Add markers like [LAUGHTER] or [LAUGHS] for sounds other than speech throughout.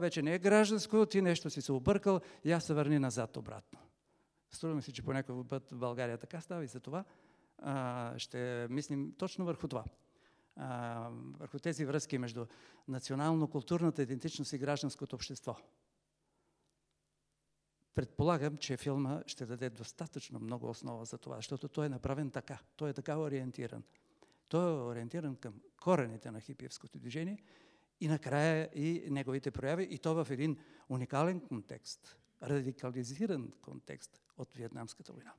вече не е гражданско, ти нещо си се объркал и аз се върни назад обратно. Струва ми се, че по някакъв път в България така става и за това а, ще мислим точно върху това. А, върху тези връзки между национално-културната идентичност и гражданското общество. Предполагам, че филма ще даде достатъчно много основа за това, защото той е направен така. Той е така ориентиран. Той е ориентиран към корените на хипиевското движение и накрая и неговите прояви, и то в един уникален контекст, радикализиран контекст от Вьетнамската война.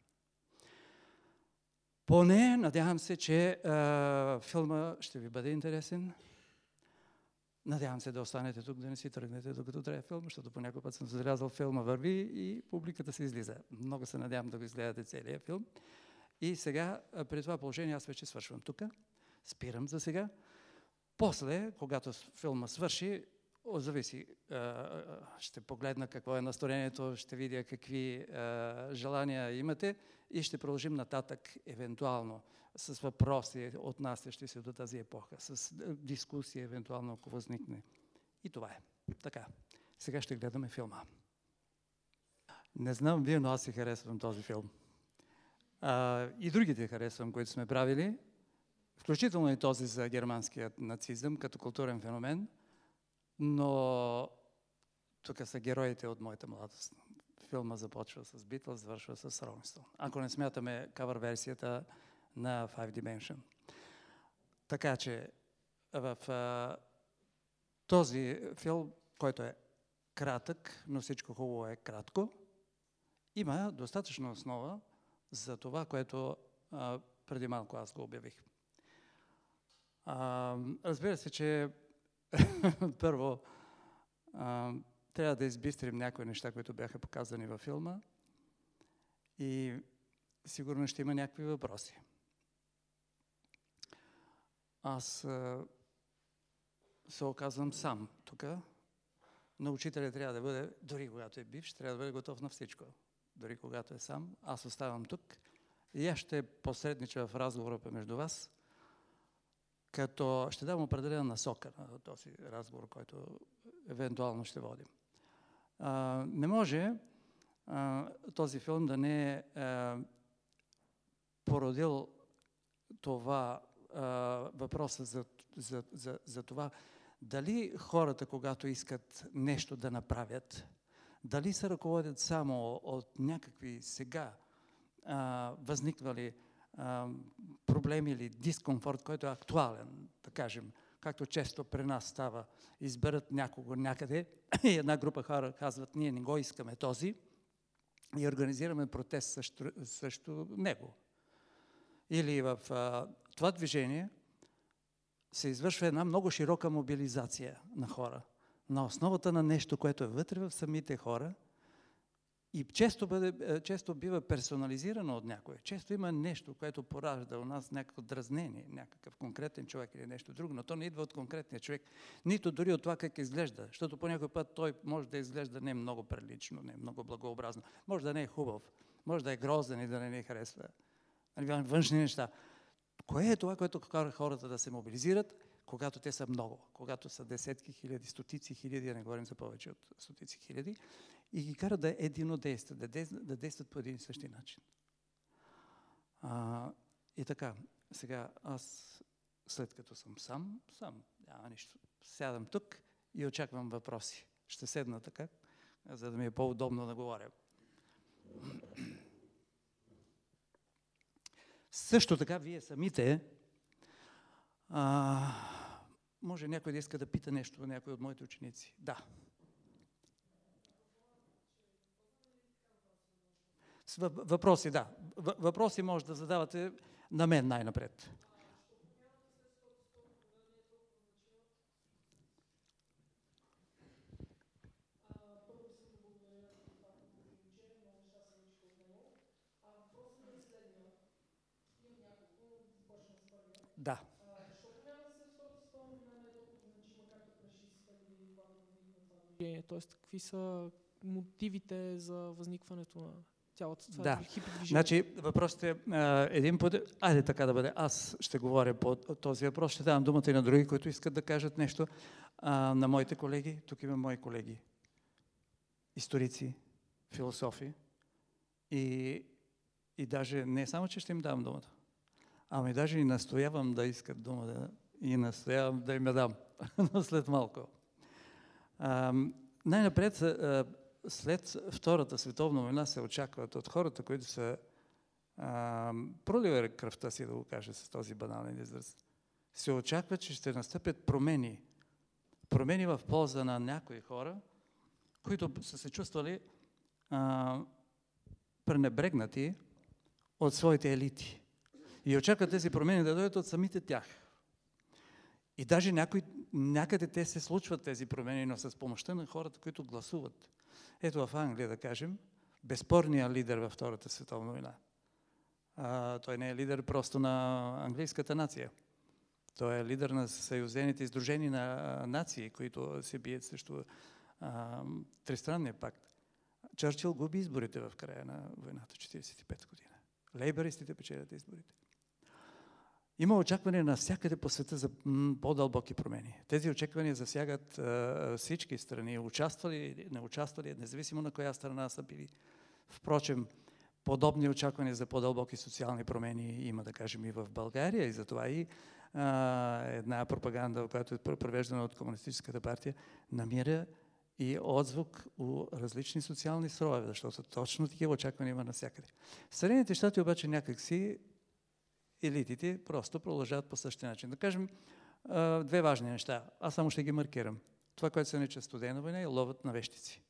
Поне, надявам се, че а, филма ще ви бъде интересен. Надявам се да останете тук, да не си тръгнете докато трябва филм, защото по някой път съм залязал филма върви и публиката се излиза. Много се надявам да го изгледате целият филм. И сега, при това положение, аз вече свършвам тук. Спирам за сега. После, когато филма свърши, зависи, ще погледна какво е настроението, ще видя какви желания имате и ще продължим нататък, евентуално, с въпроси, отнасящи се до тази епоха, с дискусия, евентуално, ако възникне. И това е. Така, сега ще гледаме филма. Не знам вие, но аз си харесвам този филм. И другите харесвам, които сме правили, включително и този за германският нацизъм като културен феномен, но тук са героите от моята младост. Филма започва с Битлз, завършва с Ролинстон. Ако не смятаме кавър версията на Five Dimension. Така че в а, този филм, който е кратък, но всичко хубаво е кратко, има достатъчно основа за това, което а, преди малко аз го обявих. А, разбира се, че [LAUGHS] първо а, трябва да избистрим някои неща, които бяха показани във филма и сигурно ще има някакви въпроси. Аз а, се оказвам сам тук, но учителя трябва да бъде, дори когато е бивш, трябва да бъде готов на всичко. Дори когато е сам, аз оставам тук и аз ще посреднича в разговора между вас, като ще дам определена насока на този разговор, който евентуално ще водим. А, не може а, този филм да не е породил това а, въпроса за, за, за, за това дали хората, когато искат нещо да направят, дали се ръководят само от някакви сега а, възниквали проблем или дискомфорт, който е актуален, да кажем, както често при нас става, изберат някого някъде и една група хора казват, ние не го искаме този и организираме протест срещу, срещу него. Или в а, това движение се извършва една много широка мобилизация на хора на основата на нещо, което е вътре в самите хора – и често, бъде, е, често бива персонализирано от някой. Често има нещо, което поражда у нас някакво дразнение, някакъв конкретен човек или нещо друго, но то не идва от конкретния човек, нито дори от това как изглежда, защото по някой път той може да изглежда не много прилично, не много благообразно, може да не е хубав, може да е грозен и да не ни харесва. Нали, външни неща. Кое е това, което кара хората да се мобилизират, когато те са много, когато са десетки хиляди, стотици хиляди, не говорим за повече от стотици хиляди, и ги кара да единодействат, да, да действат по един и същи начин. А, и така, сега аз, след като съм сам, сам, няма нищо, сядам тук и очаквам въпроси. Ще седна така, за да ми е по-удобно да говоря. Също така, вие самите, а, може някой да иска да пита нещо, някой от моите ученици. Да. Въпроси, да. Въпроси може да задавате на мен най-напред. Да. Тоест, какви са мотивите за възникването на цялата това да. хипи движение. Значи въпросът е един път, айде така да бъде, аз ще говоря по този въпрос, ще давам думата и на други, които искат да кажат нещо. а, на моите колеги. Тук има мои колеги, историци, философи. И, и даже не само, че ще им дам думата, ами даже и настоявам да искат дума да, и настоявам да им я дам, [LAUGHS] след малко. А, най-напред, след Втората световна война се очакват от хората, които са проливали кръвта си, да го кажа с този банален израз, се очаква, че ще настъпят промени. Промени в полза на някои хора, които са се чувствали а, пренебрегнати от своите елити. И очакват тези промени да дойдат от самите тях. И даже някой, някъде те се случват тези промени, но с помощта на хората, които гласуват. Ето в Англия, да кажем, безспорният лидер във Втората световна война. А, той не е лидер просто на английската нация. Той е лидер на съюзените издружени на нации, които се бият срещу а, тристранния пакт. Чърчил губи изборите в края на войната, 45 година. Лейбаристите печелят изборите. Има очаквания навсякъде по света за по-дълбоки промени. Тези очаквания засягат а, всички страни, участвали или не участвали, независимо на коя страна са били. Впрочем, подобни очаквания за по-дълбоки социални промени има, да кажем, и в България. И затова и а, една пропаганда, която е провеждана от Комунистическата партия, намира и отзвук у различни социални слоеве, защото точно такива очаквания има навсякъде. В Съединените щати обаче някакси елитите просто продължават по същия начин. Да кажем две важни неща. Аз само ще ги маркирам. Това, което се нарича студена война и ловът на вещици.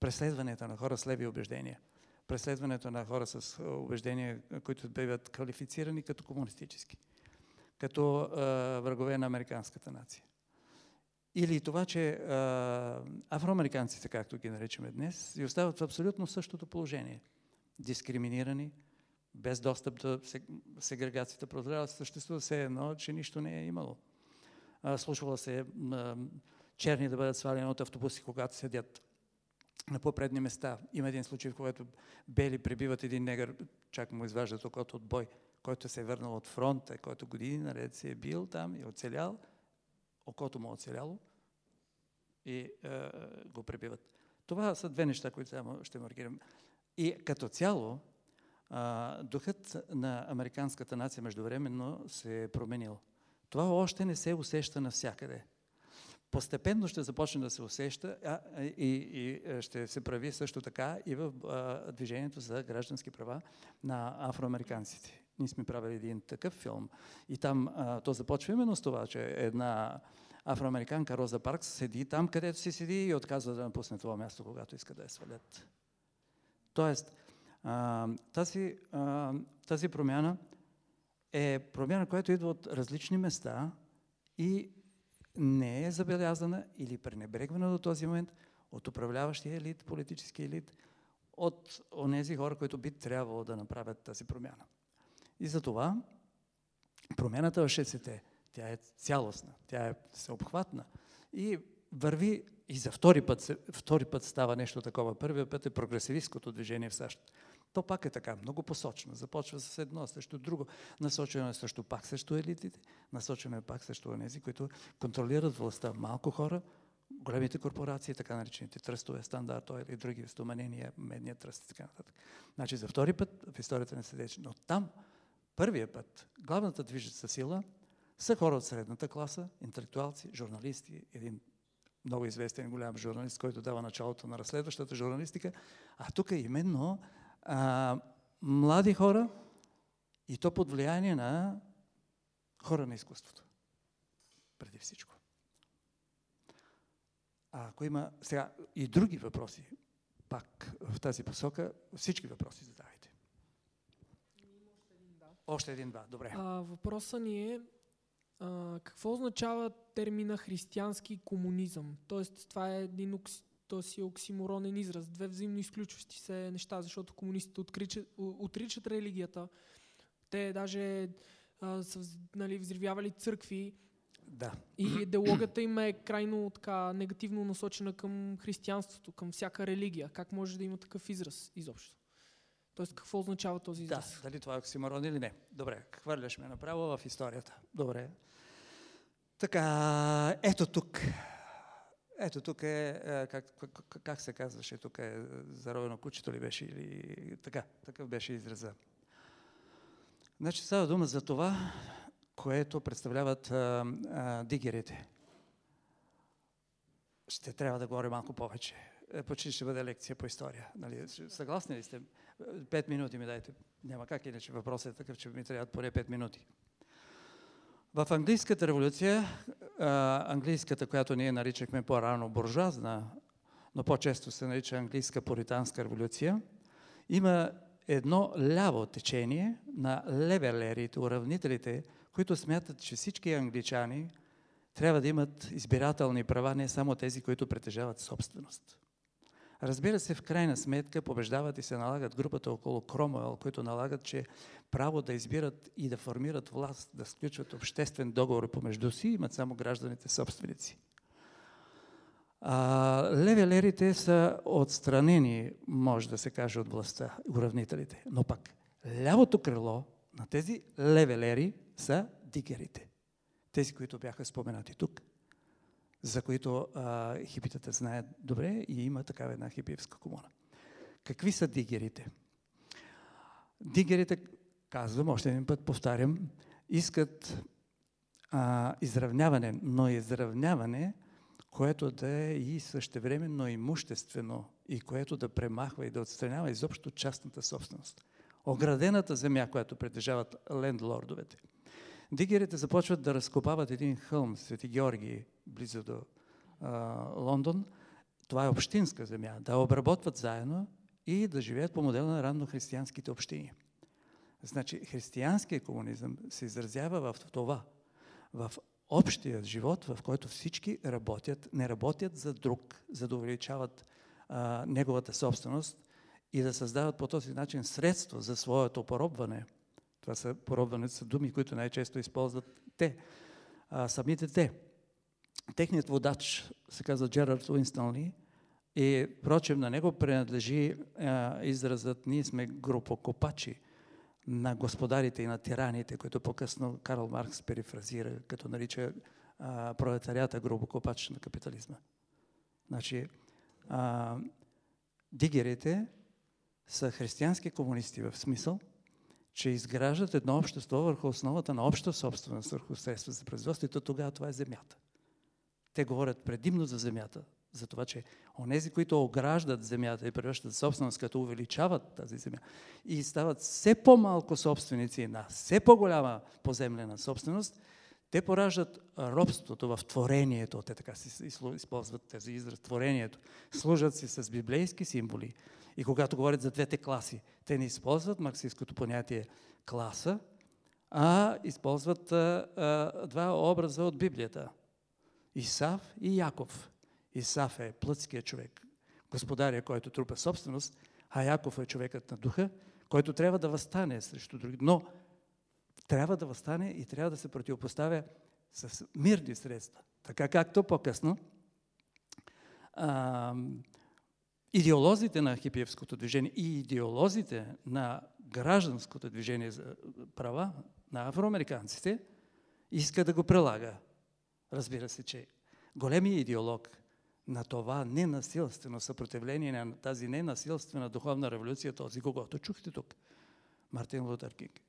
Преследването на хора с леви убеждения. Преследването на хора с убеждения, които биват квалифицирани като комунистически. Като а, врагове на американската нация. Или това, че а, афроамериканците, както ги наричаме днес, и остават в абсолютно същото положение. Дискриминирани, без достъп до сегрегацията, продължава съществува все едно, че нищо не е имало. Слушвала се черни да бъдат свалени от автобуси, когато седят на по-предни места. Има един случай, в който бели прибиват един негър, чак му изваждат окото от бой, който се е върнал от фронта, който години наред се е бил там и е оцелял, окото му е оцеляло и е, го прибиват. Това са две неща, които само ще маркирам. И като цяло, духът на американската нация междувременно се е променил. Това още не се усеща навсякъде. Постепенно ще започне да се усеща а, и, и ще се прави също така и в а, движението за граждански права на афроамериканците. Ние сме правили един такъв филм и там а, то започва именно с това, че една афроамериканка Роза Паркс седи там, където си седи и отказва да напусне това място, когато иска да я свалят. Тоест, тази, тази промяна е промяна, която идва от различни места и не е забелязана или пренебрегвана до този момент от управляващия елит, политически елит, от онези хора, които би трябвало да направят тази промяна. И за това промяната в ШСТ, тя е цялостна, тя е всеобхватна и върви и за втори път, втори път става нещо такова. Първият път е прогресивистското движение в САЩ. То пак е така, много посочно. Започва с едно, срещу друго. Насочено е също пак срещу елитите, насочено е пак срещу тези, които контролират властта. Малко хора, големите корпорации, така наречените тръстове, стандарт, или други стоманения, медния тръст и така нататък. Значи за втори път в историята не се Но там, първия път, главната движеща сила са хора от средната класа, интелектуалци, журналисти, един много известен голям журналист, който дава началото на разследващата журналистика, а тук именно а, млади хора и то под влияние на хора на изкуството. Преди всичко. А ако има сега и други въпроси, пак в тази посока, всички въпроси задавайте. Още един-два, добре. А, въпросът ни е а, какво означава термина християнски комунизъм? Тоест, това е един то си е оксиморонен израз, две взаимно изключващи се неща, защото комунистите отричат, отричат религията. Те даже а, са нали, взривявали църкви. Да. И идеологията им е крайно така негативно насочена към християнството, към всяка религия. Как може да има такъв израз изобщо? Тоест, какво означава този израз? Да, дали това е оксиморон или не. Добре, хвърляш ме направо в историята. Добре. Така, ето тук. Ето тук е, е как, как, как се казваше, тук е заровено кучето ли беше или така, такъв беше израза. Значи става дума за това, което представляват а, а, дигерите. Ще трябва да говоря малко повече. Е, почти ще бъде лекция по история. Нали? Съгласни ли сте? Пет минути ми дайте. Няма как иначе въпросът е такъв, че ми трябват поне пет минути. В английската революция, английската, която ние наричахме по-рано буржуазна, но по-често се нарича английска поританска революция, има едно ляво течение на левелерите, уравнителите, които смятат, че всички англичани трябва да имат избирателни права, не само тези, които притежават собственост. Разбира се, в крайна сметка побеждават и се налагат групата около Кромуел, които налагат, че право да избират и да формират власт, да сключват обществен договор помежду си, имат само гражданите собственици. А, левелерите са отстранени, може да се каже, от властта, уравнителите. Но пък лявото крило на тези левелери са дигерите. Тези, които бяха споменати тук за които а, хипитата знаят добре и има такава една хипиевска комуна. Какви са дигерите? Дигерите, казвам, още един път повтарям, искат а, изравняване, но изравняване, което да е и същевременно имуществено и което да премахва и да отстранява изобщо частната собственост. Оградената земя, която притежават лендлордовете – Дигерите започват да разкопават един хълм, Свети Георги, близо до а, Лондон. Това е общинска земя. Да обработват заедно и да живеят по модела на ранно християнските общини. Значи, християнския комунизъм се изразява в това, в общия живот, в който всички работят, не работят за друг, за да увеличават а, неговата собственост и да създават по този начин средства за своето поробване – това са поробването са думи, които най-често използват те, а, самите те. Техният водач се казва Джерард Уинстънли и, впрочем, на него принадлежи а, изразът ние сме групокопачи на господарите и на тираните, които по-късно Карл Маркс перифразира, като нарича а, пролетарията групокопач на капитализма. Значи, а, дигерите са християнски комунисти в смисъл – че изграждат едно общество върху основата на обща собственост върху средства за производство и то тогава това е земята. Те говорят предимно за земята, за това, че онези, които ограждат земята и превръщат собственост, като увеличават тази земя и стават все по-малко собственици на все по-голяма поземлена собственост, те пораждат робството в творението, те така си използват тези израз, творението. Служат си с библейски символи, и когато говорят за двете класи, те не използват марксистското понятие класа, а използват а, а, два образа от Библията. Исав и Яков. Исав е плътския човек, господаря, който трупа собственост, а Яков е човекът на духа, който трябва да възстане срещу други. Но трябва да възстане и трябва да се противопоставя с мирни средства. Така както по-късно идеолозите на хипиевското движение и идеолозите на гражданското движение за права на афроамериканците иска да го прилага. Разбира се, че големият идеолог на това ненасилствено съпротивление на тази ненасилствена духовна революция, този, когато чухте тук, Мартин Лутер Кинг.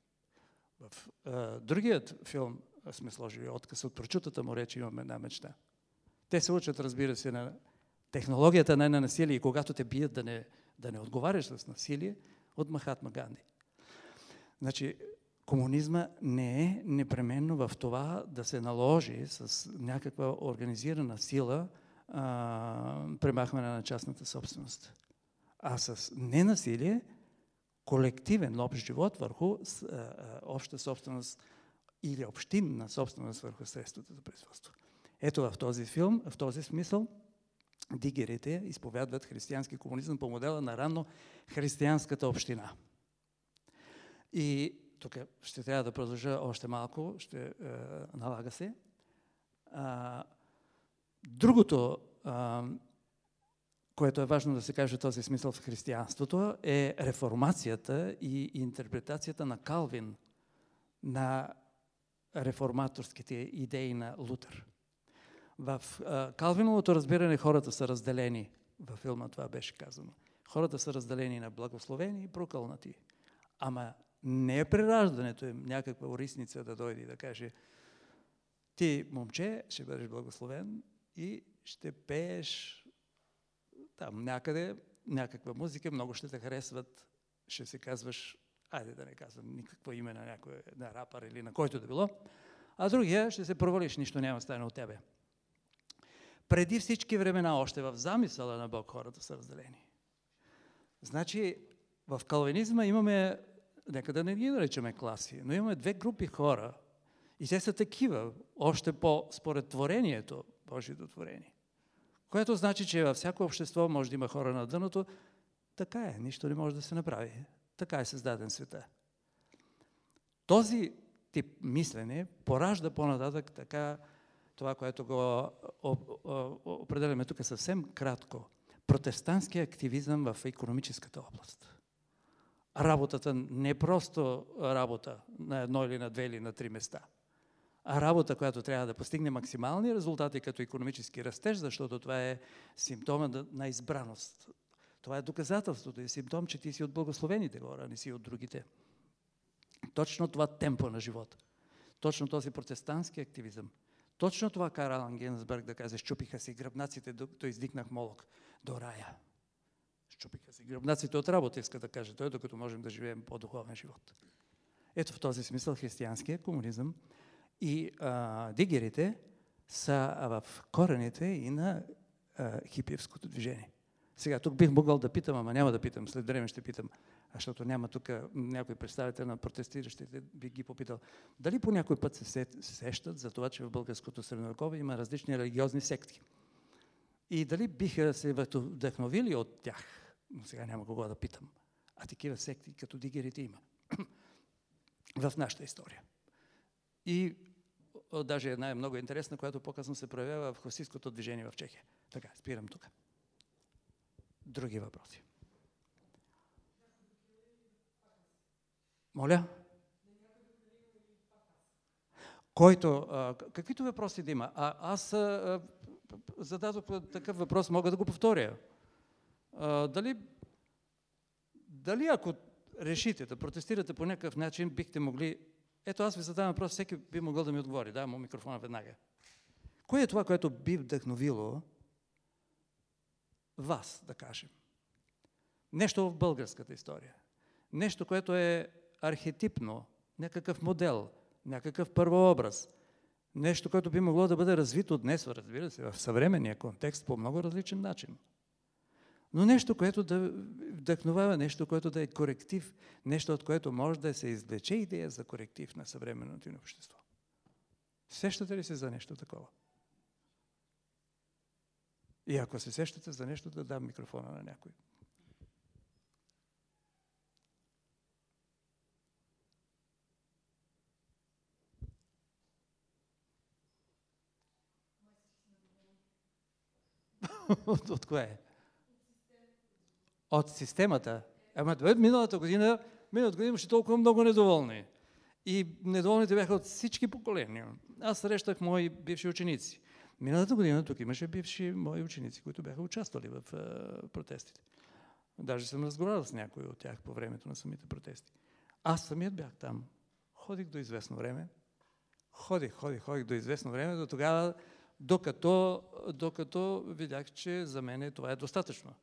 В а, другият филм сме сложили отказ от прочутата му реч, имаме една мечта. Те се учат, разбира се, на технологията не на насилие и когато те бият да не, да не отговаряш с насилие, от Махатма Ганди. Значи, комунизма не е непременно в това да се наложи с някаква организирана сила а, премахване на частната собственост. А с ненасилие, колективен общ живот върху обща собственост или общинна собственост върху средствата за производство. Ето в този филм, в този смисъл, дигерите изповядват християнски комунизъм по модела на ранно християнската община. И тук ще трябва да продължа още малко, ще е, налага се. А, другото, а, което е важно да се каже този смисъл в християнството, е реформацията и интерпретацията на Калвин на реформаторските идеи на Лутер. В Калвиновото разбиране хората са разделени. Във филма това беше казано. Хората са разделени на благословени и прокълнати. Ама не е прераждането им някаква орисница да дойде и да каже ти, момче, ще бъдеш благословен и ще пееш там някъде някаква музика, много ще те харесват, ще се казваш, айде да не казвам никакво име на някой на рапър или на който да било, а другия ще се провалиш, нищо няма стане от тебе. Преди всички времена, още в замисъла на Бог, хората са разделени. Значи, в калвинизма имаме, нека да не ги наричаме класи, но имаме две групи хора, и те са такива, още по според творението, Божието творение. Което значи, че във всяко общество може да има хора на дъното. Така е, нищо не може да се направи. Така е създаден света. Този тип мислене поражда по-нататък така това, което го определяме тук съвсем кратко. Протестантски активизъм в економическата област. Работата не е просто работа на едно или на две или на три места – работа, която трябва да постигне максимални резултати като економически растеж, защото това е симптома на избраност. Това е доказателството и симптом, че ти си от благословените хора, а не си от другите. Точно това темпо на живота. Точно този протестантски активизъм. Точно това кара Алан Генсберг да каже, щупиха си гръбнаците, докато издигнах Молок до рая. Щупиха си гръбнаците от работа, иска да каже той, докато можем да живеем по-духовен живот. Ето в този смисъл християнския комунизъм и а, дигерите са в корените и на а, хипиевското движение. Сега, тук бих могъл да питам, ама няма да питам, след време ще питам, защото няма тук някой представител на протестиращите, би ги попитал, дали по някой път се сещат за това, че в българското средновековие има различни религиозни секти. И дали биха се вдъхновили от тях, но сега няма кого да питам, а такива секти като дигерите има [CLEARS THROAT] в нашата история. И даже една е много интересна, която по-късно се проявява в хосийското движение в Чехия. Така, спирам тук. Други въпроси. Моля? Който, а, каквито въпроси да има. А, аз а, зададох такъв въпрос, мога да го повторя. А, дали, дали ако решите да протестирате по някакъв начин, бихте могли ето аз ви задавам въпрос, всеки би могъл да ми отговори. Давам му микрофона веднага. Кое е това, което би вдъхновило вас, да кажем? Нещо в българската история. Нещо, което е архетипно, някакъв модел, някакъв първообраз. Нещо, което би могло да бъде развито днес, разбира се, в съвременния контекст по много различен начин но нещо, което да вдъхновява, нещо, което да е коректив, нещо, от което може да се извлече идея за коректив на съвременното ни общество. Сещате ли се за нещо такова? И ако се сещате за нещо, да дам микрофона на някой. от, [LAUGHS] от кое? От системата. Ама миналата година, миналата година имаше толкова много недоволни. И недоволните бяха от всички поколения. Аз срещах мои бивши ученици. Миналата година тук имаше бивши мои ученици, които бяха участвали в uh, протестите. Даже съм разговарял с някои от тях по времето на самите протести. Аз самият бях там. Ходих до известно време. Ходих, ходих, ходих до известно време, до тогава, докато, докато видях, че за мен това е достатъчно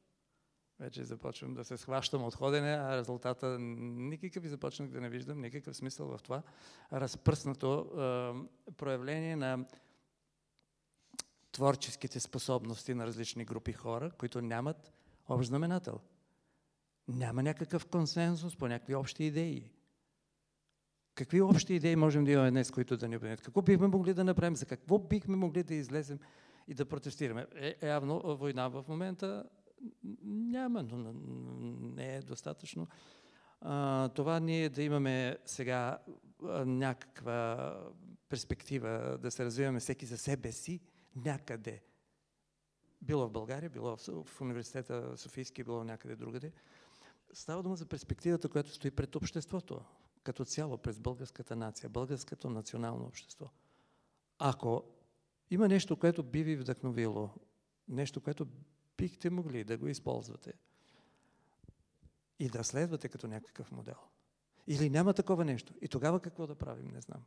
вече започвам да се схващам от ходене, а резултата никакъв и започнах да не виждам никакъв смисъл в това разпръснато е, проявление на творческите способности на различни групи хора, които нямат общ знаменател. Няма някакъв консенсус по някакви общи идеи. Какви общи идеи можем да имаме днес, които да ни обединят? Какво бихме могли да направим? За какво бихме могли да излезем и да протестираме? Е, явно война в момента няма, но не е достатъчно. Това ние да имаме сега някаква перспектива да се развиваме всеки за себе си някъде. Било в България, било в, в университета Софийски, било някъде другаде. Става дума за перспективата, която стои пред обществото. като цяло през българската нация, българското национално общество. Ако има нещо, което би ви вдъхновило, нещо, което бихте могли да го използвате и да следвате като някакъв модел. Или няма такова нещо. И тогава какво да правим, не знам.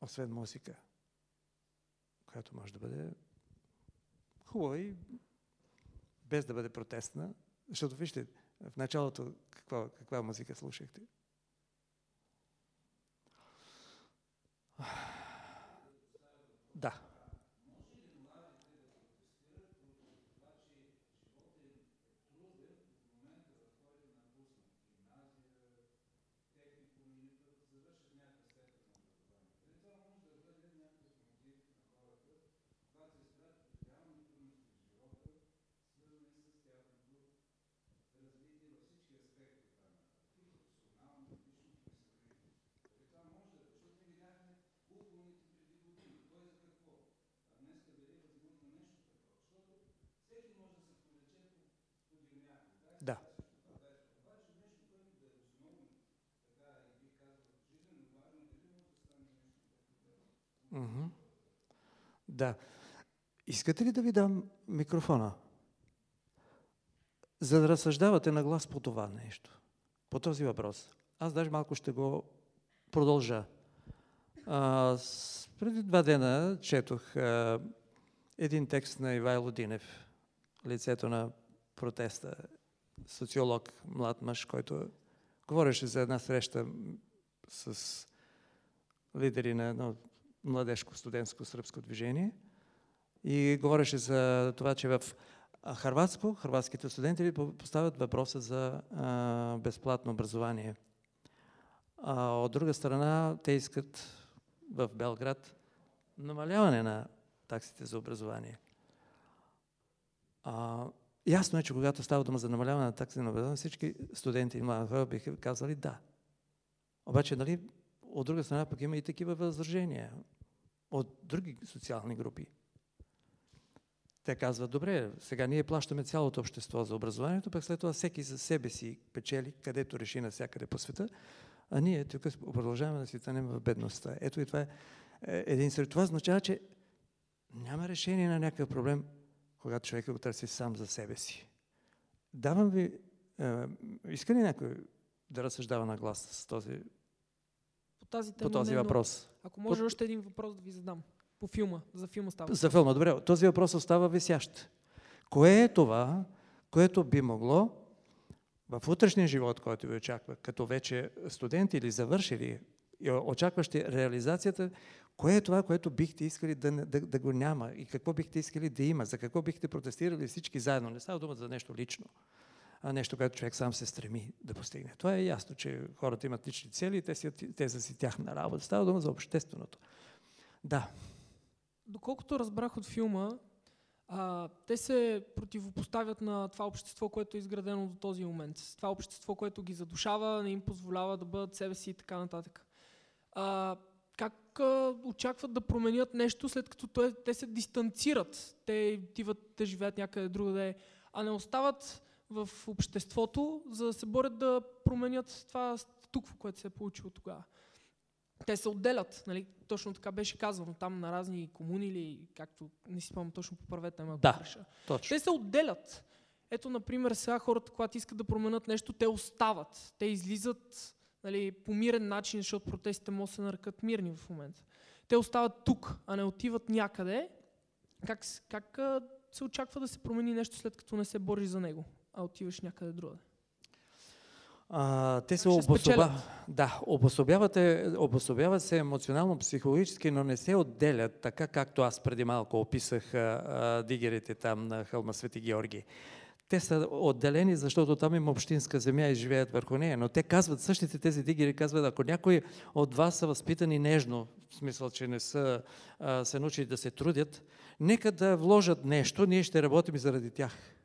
Освен музика, която може да бъде хубава и без да бъде протестна. Защото вижте, в началото каква, каква музика слушахте? Да. Да. Mm-hmm. Да. Искате ли да ви дам микрофона? За да разсъждавате на глас по това нещо, по този въпрос. Аз даже малко ще го продължа. А, преди два дена четох а, един текст на Ивайло Динев, лицето на протеста социолог, млад мъж, който говореше за една среща с лидери на едно младежко студентско сръбско движение и говореше за това, че в Харватско, харватските студенти поставят въпроса за а, безплатно образование. А от друга страна, те искат в Белград намаляване на таксите за образование. А, Ясно е, че когато става дума за намаляване на такси на образование, всички студенти и млади хора биха казали да. Обаче, нали, от друга страна пък има и такива възражения от други социални групи. Те казват, добре, сега ние плащаме цялото общество за образованието, пък след това всеки за себе си печели, където реши навсякъде по света, а ние тук продължаваме да си тънем в бедността. Ето и това е, е един сред това означава, че няма решение на някакъв проблем, когато човек го търси сам за себе си. Давам ви... Е, иска ли някой да разсъждава на глас с този, тази тема, по този не, въпрос? Ако може по... още един въпрос да ви задам. По филма. За филма става. За филма, добре. Този въпрос остава висящ. Кое е това, което би могло в утрешния живот, който ви очаква, като вече студенти или завършили, очакващи реализацията, Кое е това, което бихте искали да, да, да го няма и какво бихте искали да има? За какво бихте протестирали всички заедно? Не става дума за нещо лично, а нещо, което човек сам се стреми да постигне. Това е ясно, че хората имат лични цели и те, си, те са си тяхна работа. Става дума за общественото. Да. Доколкото разбрах от филма, а, те се противопоставят на това общество, което е изградено до този момент. Това общество, което ги задушава, не им позволява да бъдат себе си и така нататък. А, как а, очакват да променят нещо, след като те, те се дистанцират. Те отиват да живеят някъде другаде, а не остават в обществото, за да се борят да променят това статукво, което се е получило тогава. Те се отделят, нали? точно така беше казано, там на разни комуни или както, не си спомням точно поправете ме, да, точно. Те се отделят. Ето, например, сега хората, когато искат да променят нещо, те остават. Те излизат нали, по мирен начин, защото протестите могат да се нарекат мирни в момента. Те остават тук, а не отиват някъде. Как, как се очаква да се промени нещо след като не се бориш за него, а отиваш някъде другаде? А, те се обособяват. Да, обособяват се емоционално, психологически, но не се отделят, така както аз преди малко описах а, а, дигерите там на хълма Свети Георги. Те са отделени, защото там има общинска земя и живеят върху нея. Но те казват, същите тези дигери казват, ако някой от вас са възпитани нежно, в смисъл, че не са а, се научили да се трудят, нека да вложат нещо, ние ще работим заради тях.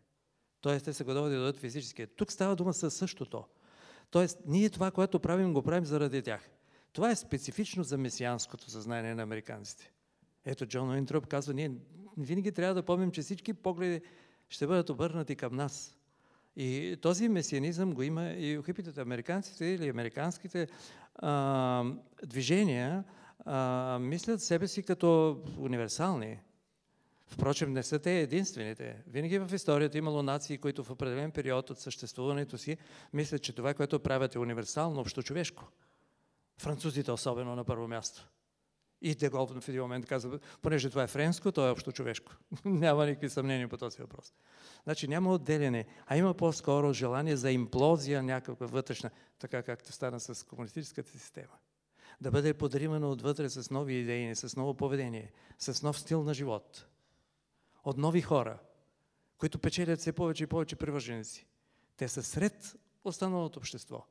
Тоест, те са готови да дадат физически. Тук става дума със същото. Тоест, ние това, което правим, го правим заради тях. Това е специфично за месианското съзнание на американците. Ето Джон Уинтроп казва, ние винаги трябва да помним, че всички погледи ще бъдат обърнати към нас. И този месианизъм го има и укрепите американците или американските а, движения а, мислят себе си като универсални. Впрочем, не са те единствените. Винаги в историята имало нации, които в определен период от съществуването си мислят, че това, което правят е универсално, общо човешко. Французите особено на първо място. И Дегол в един момент каза, понеже това е френско, то е общо човешко. [LAUGHS] няма никакви съмнения по този въпрос. Значи няма отделяне, а има по-скоро желание за имплозия някаква вътрешна, така както стана с комунистическата система. Да бъде подримано отвътре с нови идеи, с ново поведение, с нов стил на живот. От нови хора, които печелят все повече и повече привърженици. Те са сред останалото общество.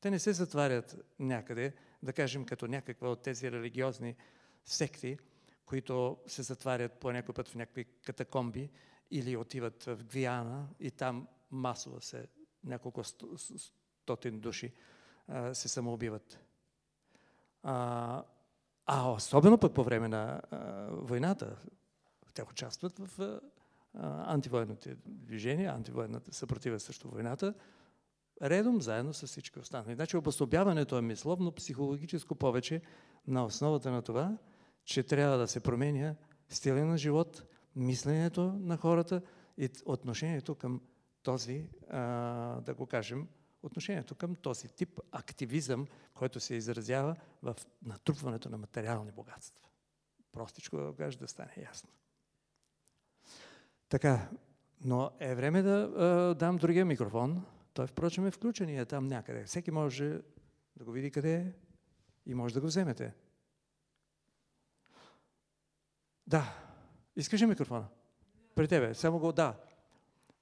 Те не се затварят някъде, да кажем като някаква от тези религиозни секти, които се затварят по някой път в някакви катакомби или отиват в Гвиана и там масово се няколко стотин души се самоубиват. А, а особено пък по време на а, войната, те участват в антивоенните движения, антивоенната съпротива срещу войната, редом заедно с всички останали. Значи обособяването е мисловно, психологическо повече на основата на това, че трябва да се променя стиля на живот, мисленето на хората и отношението към този, да го кажем, отношението към този тип активизъм, който се изразява в натрупването на материални богатства. Простичко да го кажа да стане ясно. Така, но е време да а, дам другия микрофон. Той, впрочем, е включен и е там някъде. Всеки може да го види къде е и може да го вземете. Да. Искаш ли микрофона? При тебе. Само го да.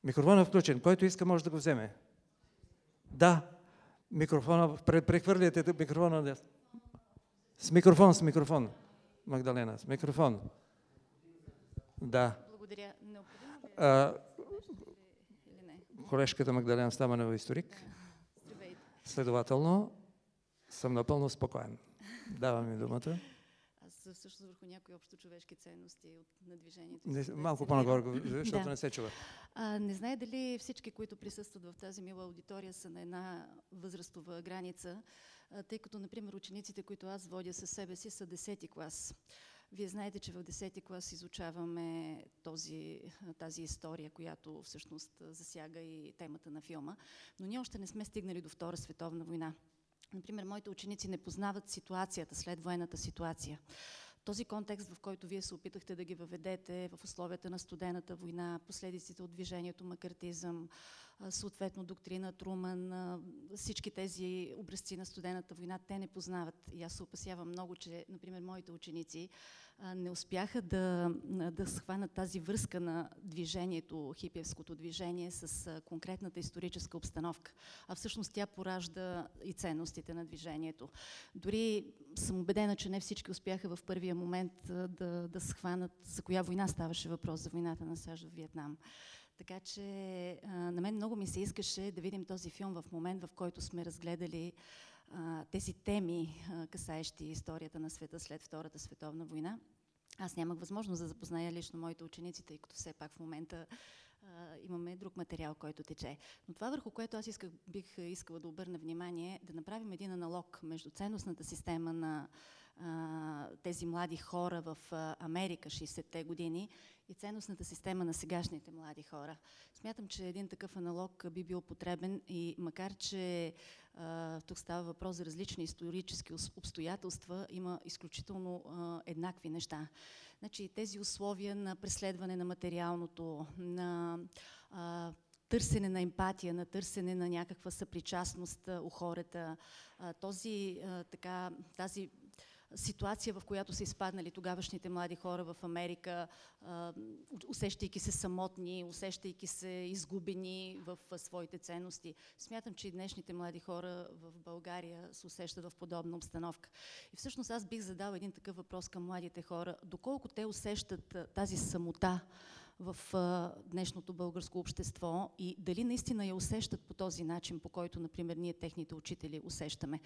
Микрофонът е включен. Който иска, може да го вземе. Да. Микрофона, прехвърляте микрофона. С микрофон, с микрофон. Магдалена, с микрофон. Да. Благодаря. Необходимо колежката Магдалена Стаманова историк. Здравейте. Следователно, съм напълно спокоен. Давам ми думата. Аз също върху някои общо човешки ценности от на движението. Не, малко по-нагоре, защото да. не се чува. А, не знае дали всички, които присъстват в тази мила аудитория, са на една възрастова граница, а, тъй като, например, учениците, които аз водя със себе си, са 10 клас. Вие знаете, че в 10-ти клас изучаваме този, тази история, която всъщност засяга и темата на филма, но ние още не сме стигнали до Втора световна война. Например, моите ученици не познават ситуацията, след военната ситуация. Този контекст, в който вие се опитахте да ги въведете в условията на студената война, последиците от движението макартизъм, съответно доктрина Труман, всички тези образци на студената война, те не познават. И аз се опасявам много, че, например, моите ученици не успяха да, да схванат тази връзка на движението, хипиевското движение с конкретната историческа обстановка. А всъщност тя поражда и ценностите на движението. Дори съм убедена, че не всички успяха в първия момент да, да схванат за коя война ставаше въпрос, за войната на САЩ в Виетнам. Така че на мен много ми се искаше да видим този филм в момент, в който сме разгледали тези теми, касаещи историята на света след Втората световна война. Аз нямах възможност да запозная лично моите ученици, тъй като все пак в момента а, имаме друг материал, който тече. Но това върху което аз исках, бих искала да обърна внимание, да направим един аналог между ценностната система на тези млади хора в Америка 60-те години и ценностната система на сегашните млади хора. Смятам, че един такъв аналог би бил потребен и макар, че тук става въпрос за различни исторически обстоятелства, има изключително еднакви неща. Значи тези условия на преследване на материалното, на търсене на емпатия, на търсене на някаква съпричастност у хората, този, така, тази ситуация, в която са изпаднали тогавашните млади хора в Америка, усещайки се самотни, усещайки се изгубени в своите ценности. Смятам, че и днешните млади хора в България се усещат в подобна обстановка. И всъщност аз бих задал един такъв въпрос към младите хора. Доколко те усещат тази самота, в днешното българско общество и дали наистина я усещат по този начин, по който, например, ние техните учители усещаме.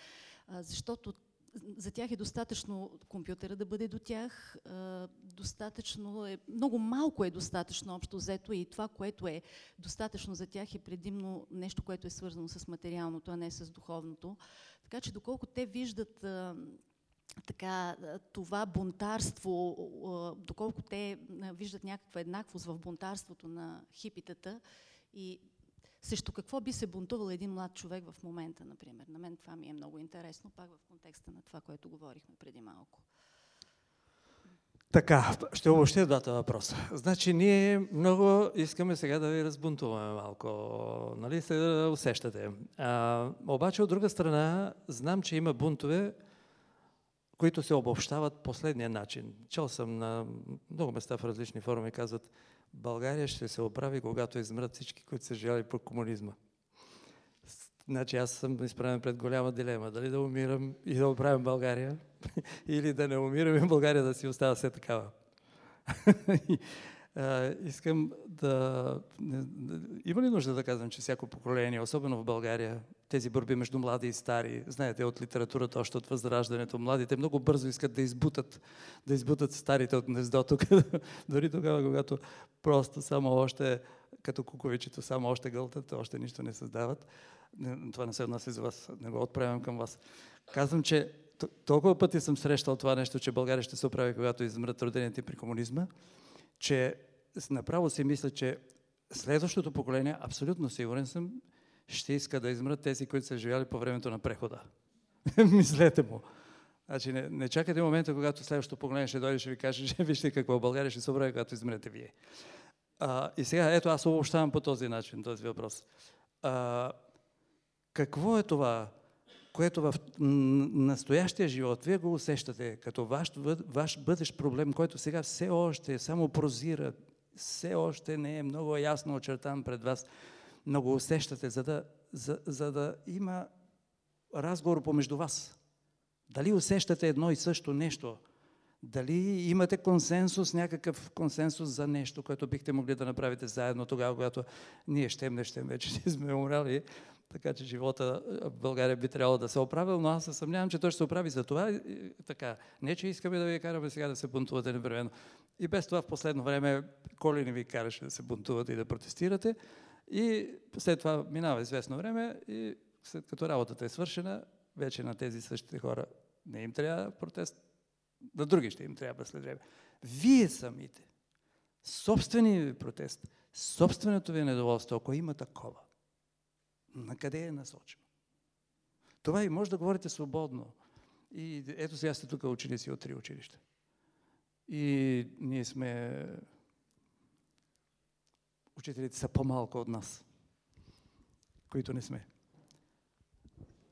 защото за тях е достатъчно компютъра да бъде до тях, достатъчно е, много малко е достатъчно общо взето и това, което е достатъчно за тях е предимно нещо, което е свързано с материалното, а не с духовното. Така че доколко те виждат така, това бунтарство, доколко те виждат някаква еднаквост в бунтарството на хипитата и срещу какво би се бунтувал един млад човек в момента, например. На мен това ми е много интересно, пак в контекста на това, което говорихме преди малко. Така, ще обобщя двата въпроса. Значи ние много искаме сега да ви разбунтуваме малко, нали се да усещате. А, обаче от друга страна, знам, че има бунтове, които се обобщават последния начин. Чел съм на много места в различни форуми, казват, България ще се оправи, когато измрат всички, които са живели по комунизма. Значи аз съм изправен пред голяма дилема. Дали да умирам и да оправим България, [LAUGHS] или да не умирам и България да си остава все такава. [LAUGHS] искам да... Има ли нужда да казвам, че всяко поколение, особено в България, тези борби между млади и стари, знаете от литературата, още от възраждането, младите много бързо искат да избутат, да избутат старите от гнездото, [LAUGHS] дори тогава, когато просто само още, като куковичето, само още гълтат, още нищо не създават. Това не се отнася за вас, не го отправям към вас. Казвам, че толкова пъти съм срещал това нещо, че България ще се оправи, когато измрат родените при комунизма, че направо си мисля, че следващото поколение, абсолютно сигурен съм, ще иска да измрат тези, които са живяли по времето на прехода. [LAUGHS] Мислете му. Значи не, не чакайте момента, когато следващото поколение ще дойде ще ви каже, че [LAUGHS] вижте какво България ще се оправи, когато измрете вие. А, и сега, ето аз обобщавам по този начин този въпрос. А, какво е това, което в настоящия живот вие го усещате като ваш, ваш бъдещ проблем, който сега все още само прозира, все още не е много ясно очертан пред вас, но го усещате, за да, за, за да има разговор помежду вас. Дали усещате едно и също нещо? Дали имате консенсус, някакъв консенсус за нещо, което бихте могли да направите заедно тогава, когато ние щем, не щем, вече [LAUGHS] сме умрали, така че живота в България би трябвало да се оправил, но аз се съмнявам, че той ще се оправи за това. Така, не, че искаме да ви караме сега да се бунтувате непременно. И без това в последно време Коли не ви караше да се бунтувате и да протестирате. И след това минава известно време и след като работата е свършена, вече на тези същите хора не им трябва протест, на други ще им трябва след време. Вие самите, собственият ви протест, собственото ви недоволство, ако има такова, на къде е насочено? Това и може да говорите свободно. И ето сега сте тук ученици от три училища. И ние сме... Учителите са по-малко от нас, които не сме.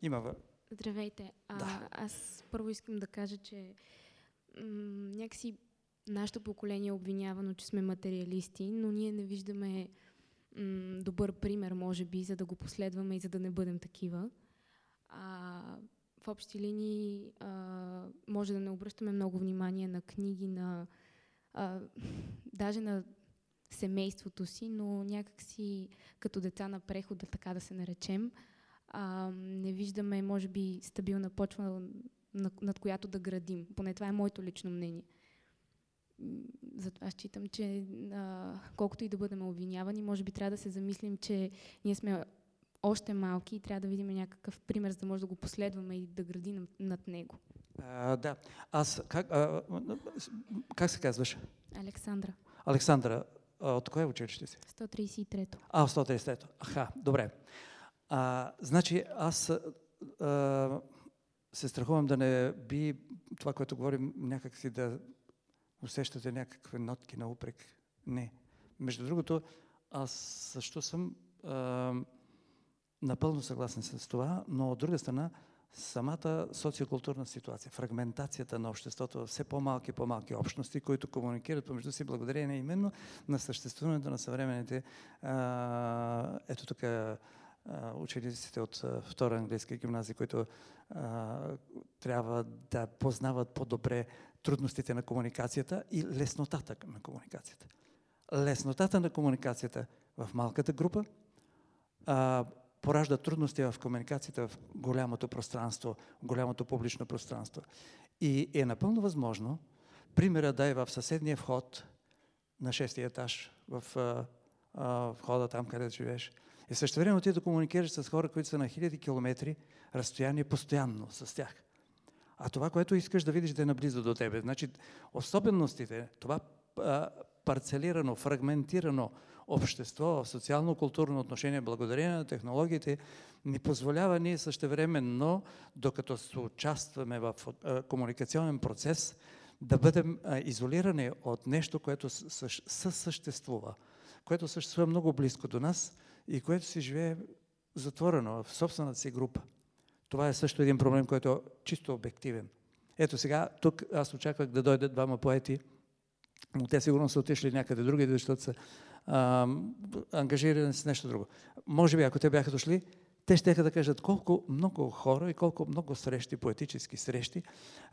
Има Здравейте. А, да. Аз първо искам да кажа, че някакси нашето поколение е обвинявано, че сме материалисти, но ние не виждаме м- добър пример, може би, за да го последваме и за да не бъдем такива. А, в общи линии а, може да не обръщаме много внимание на книги, на а, даже на семейството си, но някакси като деца на прехода, така да се наречем, а, не виждаме, може би, стабилна почва, над, която да градим. Поне това е моето лично мнение. Затова считам, че а, колкото и да бъдем обвинявани, може би трябва да се замислим, че ние сме още малки и трябва да видим някакъв пример, за да може да го последваме и да градим над него. А, да. Аз, как, а, как се казваш? Александра. Александра, от кое училище си? 133-то. А, 133-то. Аха, добре. А, значи аз а, се страхувам да не би това, което говорим, някакси да усещате някакви нотки на упрек. Не. Между другото, аз също съм а, напълно съгласен с това, но от друга страна, самата социокултурна ситуация, фрагментацията на обществото в все по-малки и по-малки общности, които комуникират помежду си благодарение именно на съществуването на съвременните а, ето тук учениците от втора английска гимназия, които а, трябва да познават по-добре трудностите на комуникацията и леснотата на комуникацията. Леснотата на комуникацията в малката група, а, поражда трудности в комуникацията в голямото пространство, голямото публично пространство. И е напълно възможно, примера да е в съседния вход на шестия етаж, в а, а, входа там, където живееш. И също време ти да комуникираш с хора, които са на хиляди километри разстояние постоянно с тях. А това, което искаш да видиш да е наблизо до тебе. Значи, особеностите, това парцелирано, фрагментирано общество, социално-културно отношение, благодарение на технологиите, ни позволява ние същевременно, докато се участваме в комуникационен процес, да бъдем изолирани от нещо, което съсъществува, което съществува много близко до нас и което си живее затворено в собствената си група. Това е също един проблем, който е чисто обективен. Ето сега, тук аз очаквах да дойдат двама поети, но те сигурно са отишли някъде други, защото са а, ангажирани с нещо друго. Може би, ако те бяха дошли, те ще да кажат колко много хора и колко много срещи, поетически срещи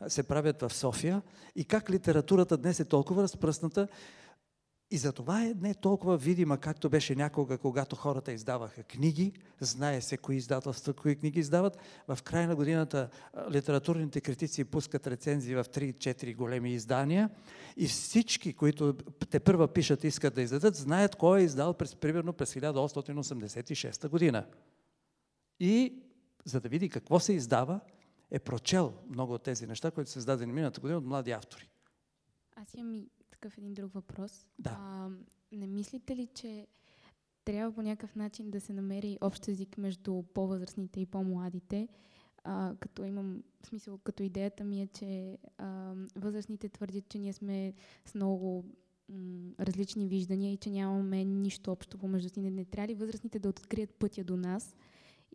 се правят в София и как литературата днес е толкова разпръсната, и за това е не толкова видима, както беше някога, когато хората издаваха книги, знае се кои издателства, кои книги издават. В края на годината литературните критици пускат рецензии в 3-4 големи издания и всички, които те първа пишат и искат да издадат, знаят кой е издал през, примерно през 1886 година. И за да види какво се издава, е прочел много от тези неща, които са издадени миналата година от млади автори. Аз имам и такъв един друг въпрос. Да. А, не мислите ли, че трябва по някакъв начин да се намери общ език между по-възрастните и по-младите? А, като имам смисъл, като идеята ми е, че а, възрастните твърдят, че ние сме с много м- различни виждания и че нямаме нищо общо помежду си. Не, не трябва ли възрастните да открият пътя до нас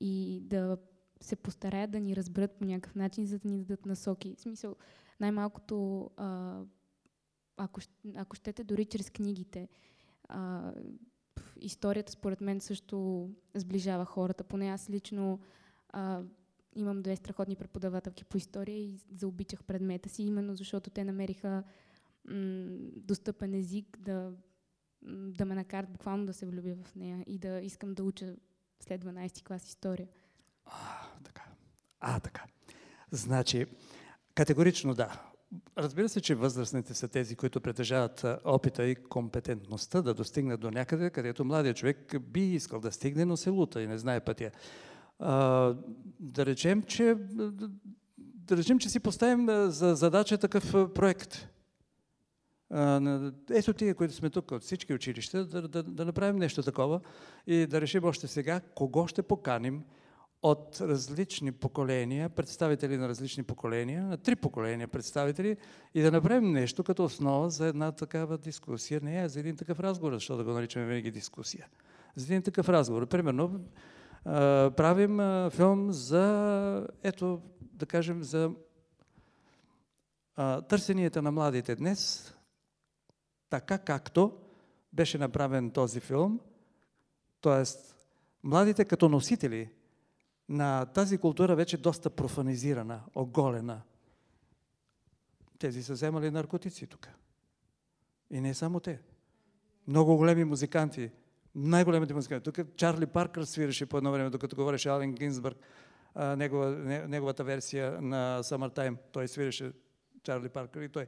и да се постараят да ни разберат по някакъв начин, за да ни дадат насоки? В смисъл, най-малкото а, ако, ако щете дори чрез книгите. А, историята според мен също сближава хората. Поне аз лично а, имам две страхотни преподавателки по история и заобичах предмета си, именно защото те намериха достъпен език да, да ме накарат буквално да се влюбя в нея и да искам да уча след 12 клас история. А, така. А, така. Значи, категорично да. Разбира се, че възрастните са тези, които притежават опита и компетентността да достигнат до някъде, където младият човек би искал да стигне, но се лута и не знае пътя. А, да речем, че да речем, че си поставим за задача такъв проект. Ето тия, които сме тук от всички училища, да, да, да направим нещо такова и да решим още сега кого ще поканим, от различни поколения, представители на различни поколения, на три поколения представители и да направим нещо като основа за една такава дискусия. Не е за един такъв разговор, защото да го наричаме винаги дискусия. За един такъв разговор. Примерно, правим филм за, ето, да кажем, за търсенията на младите днес, така както беше направен този филм, т.е. младите като носители на тази култура вече доста профанизирана, оголена. Тези са вземали наркотици тук. И не само те. Много големи музиканти, най-големите музиканти. Тук Чарли Паркър свиреше по едно време, докато говореше Ален Гинзбърг, негова, неговата версия на Summertime. Той свиреше Чарли Паркър и той.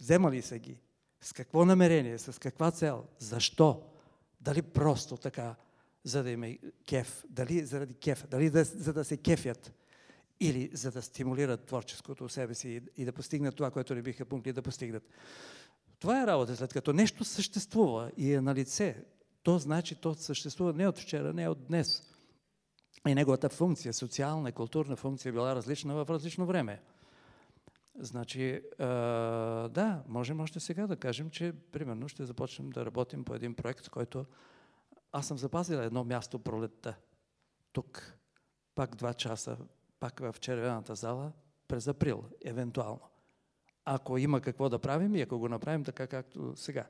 Вземали са ги. С какво намерение, с каква цел, защо? Дали просто така за да има кеф, дали заради кеф, дали да, за да се кефят или за да стимулират творческото себе си и да постигнат това, което не биха могли да постигнат. Това е работа, след като нещо съществува и е на лице, то значи то съществува не от вчера, не от днес. И неговата функция, социална и културна функция е била различна в различно време. Значи, а, да, можем още сега да кажем, че примерно ще започнем да работим по един проект, който аз съм запазил едно място пролетта. Тук. Пак два часа, пак в червената зала, през април, евентуално. Ако има какво да правим и ако го направим така, както сега.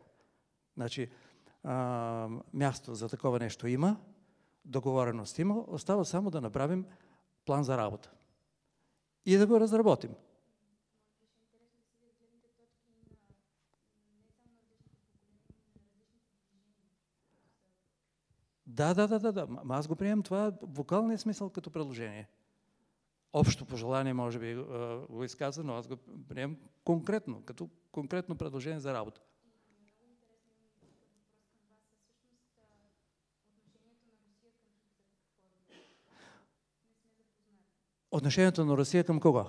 Значи, а, място за такова нещо има, договореност има, остава само да направим план за работа. И да го разработим. Да, да, да, да, да. Аз го приемам това вокалния смисъл като предложение. Общо пожелание, може би, го изказа, но аз го приемам конкретно, като конкретно предложение за работа. Отношението на Русия към кого?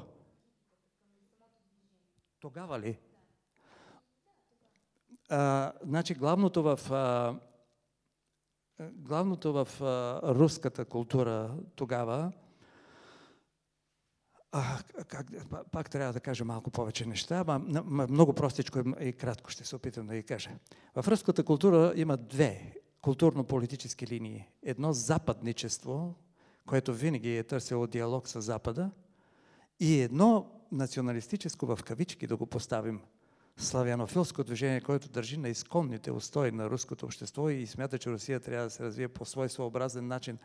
Тогава ли? А, значи главното в, главното в руската култура тогава, а, как, пак трябва да кажа малко повече неща, ама много простичко и кратко ще се опитам да ги кажа. В руската култура има две културно-политически линии. Едно западничество, което винаги е търсило диалог с Запада, и едно националистическо в кавички да го поставим славянофилско движение, което държи на изконните устои на руското общество и смята, че Русия трябва да се развие по свой своеобразен начин,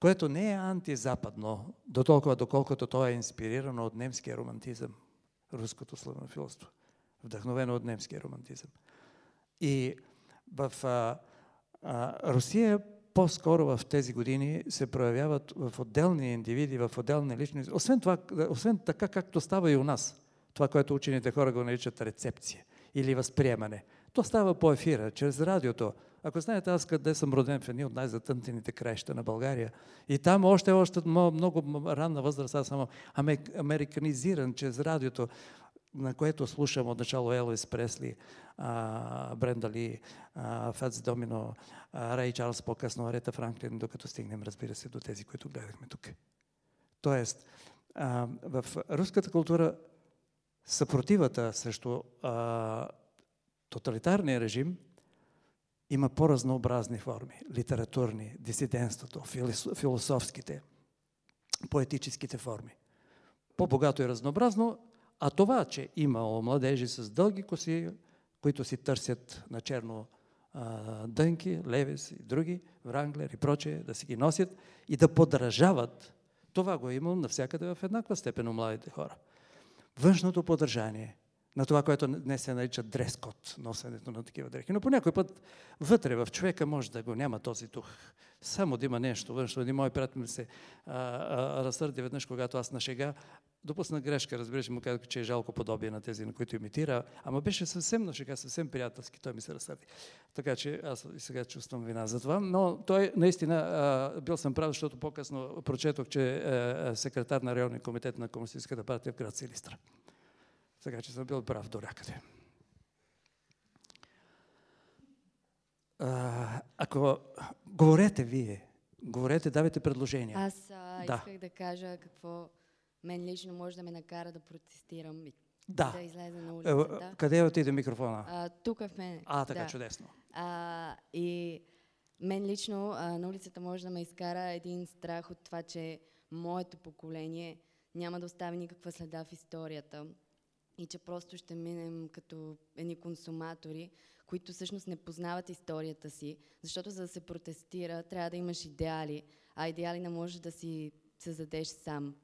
което не е антизападно, до толкова доколкото то е инспирирано от немския романтизъм, руското славянофилство, вдъхновено от немския романтизъм. И в а, а, Русия по-скоро в тези години се проявяват в отделни индивиди, в отделни личности. Освен, това, освен така, както става и у нас. Това, което учените хора го наричат рецепция или възприемане. То става по ефира, чрез радиото. Ако знаете аз къде съм роден в едни от най-затънтените краища на България и там още, още много ранна възраст аз съм американизиран чрез радиото на което слушам отначало Елвис Пресли, Бренда Ли, Фац Домино, Рей Чарлз по-късно, Арета Франклин, докато стигнем, разбира се, до тези, които гледахме тук. Тоест, в руската култура съпротивата срещу а, тоталитарния режим има по-разнообразни форми. Литературни, дисидентството, философските, поетическите форми. По-богато и разнообразно, а това, че имало младежи с дълги коси, които си търсят на черно а, дънки, левис и други, вранглер и прочее, да си ги носят и да подражават, това го е имало навсякъде в еднаква степен у младите хора. Външното поддържание на това, което днес се нарича дрес-код, носенето на такива дрехи. Но по някой път вътре в човека може да го няма този дух. Само да има нещо външно. Един мой приятел ми се разсърди веднъж, когато аз на шега допусна грешка, разбираш, му казах, че е жалко подобие на тези, на които имитира, ама беше съвсем на шега, съвсем приятелски, той ми се разсърди. Така че аз и сега чувствам вина за това, но той наистина, а, бил съм прав, защото по-късно прочетох, че е секретар на районния комитет на Комунистическата партия в град Силистра. Така че съм бил прав до някъде. А, ако говорете вие, говорете, давайте предложения. Аз а, да. исках да кажа какво мен лично може да ме накара да протестирам и да. да излезе на улицата. Е, къде отиде микрофона? А, тук е в мен. А, така, да. чудесно. А, и мен лично а, на улицата може да ме изкара един страх от това, че моето поколение няма да остави никаква следа в историята и че просто ще минем като едни консуматори, които всъщност не познават историята си, защото за да се протестира, трябва да имаш идеали, а идеали не можеш да си създадеш сам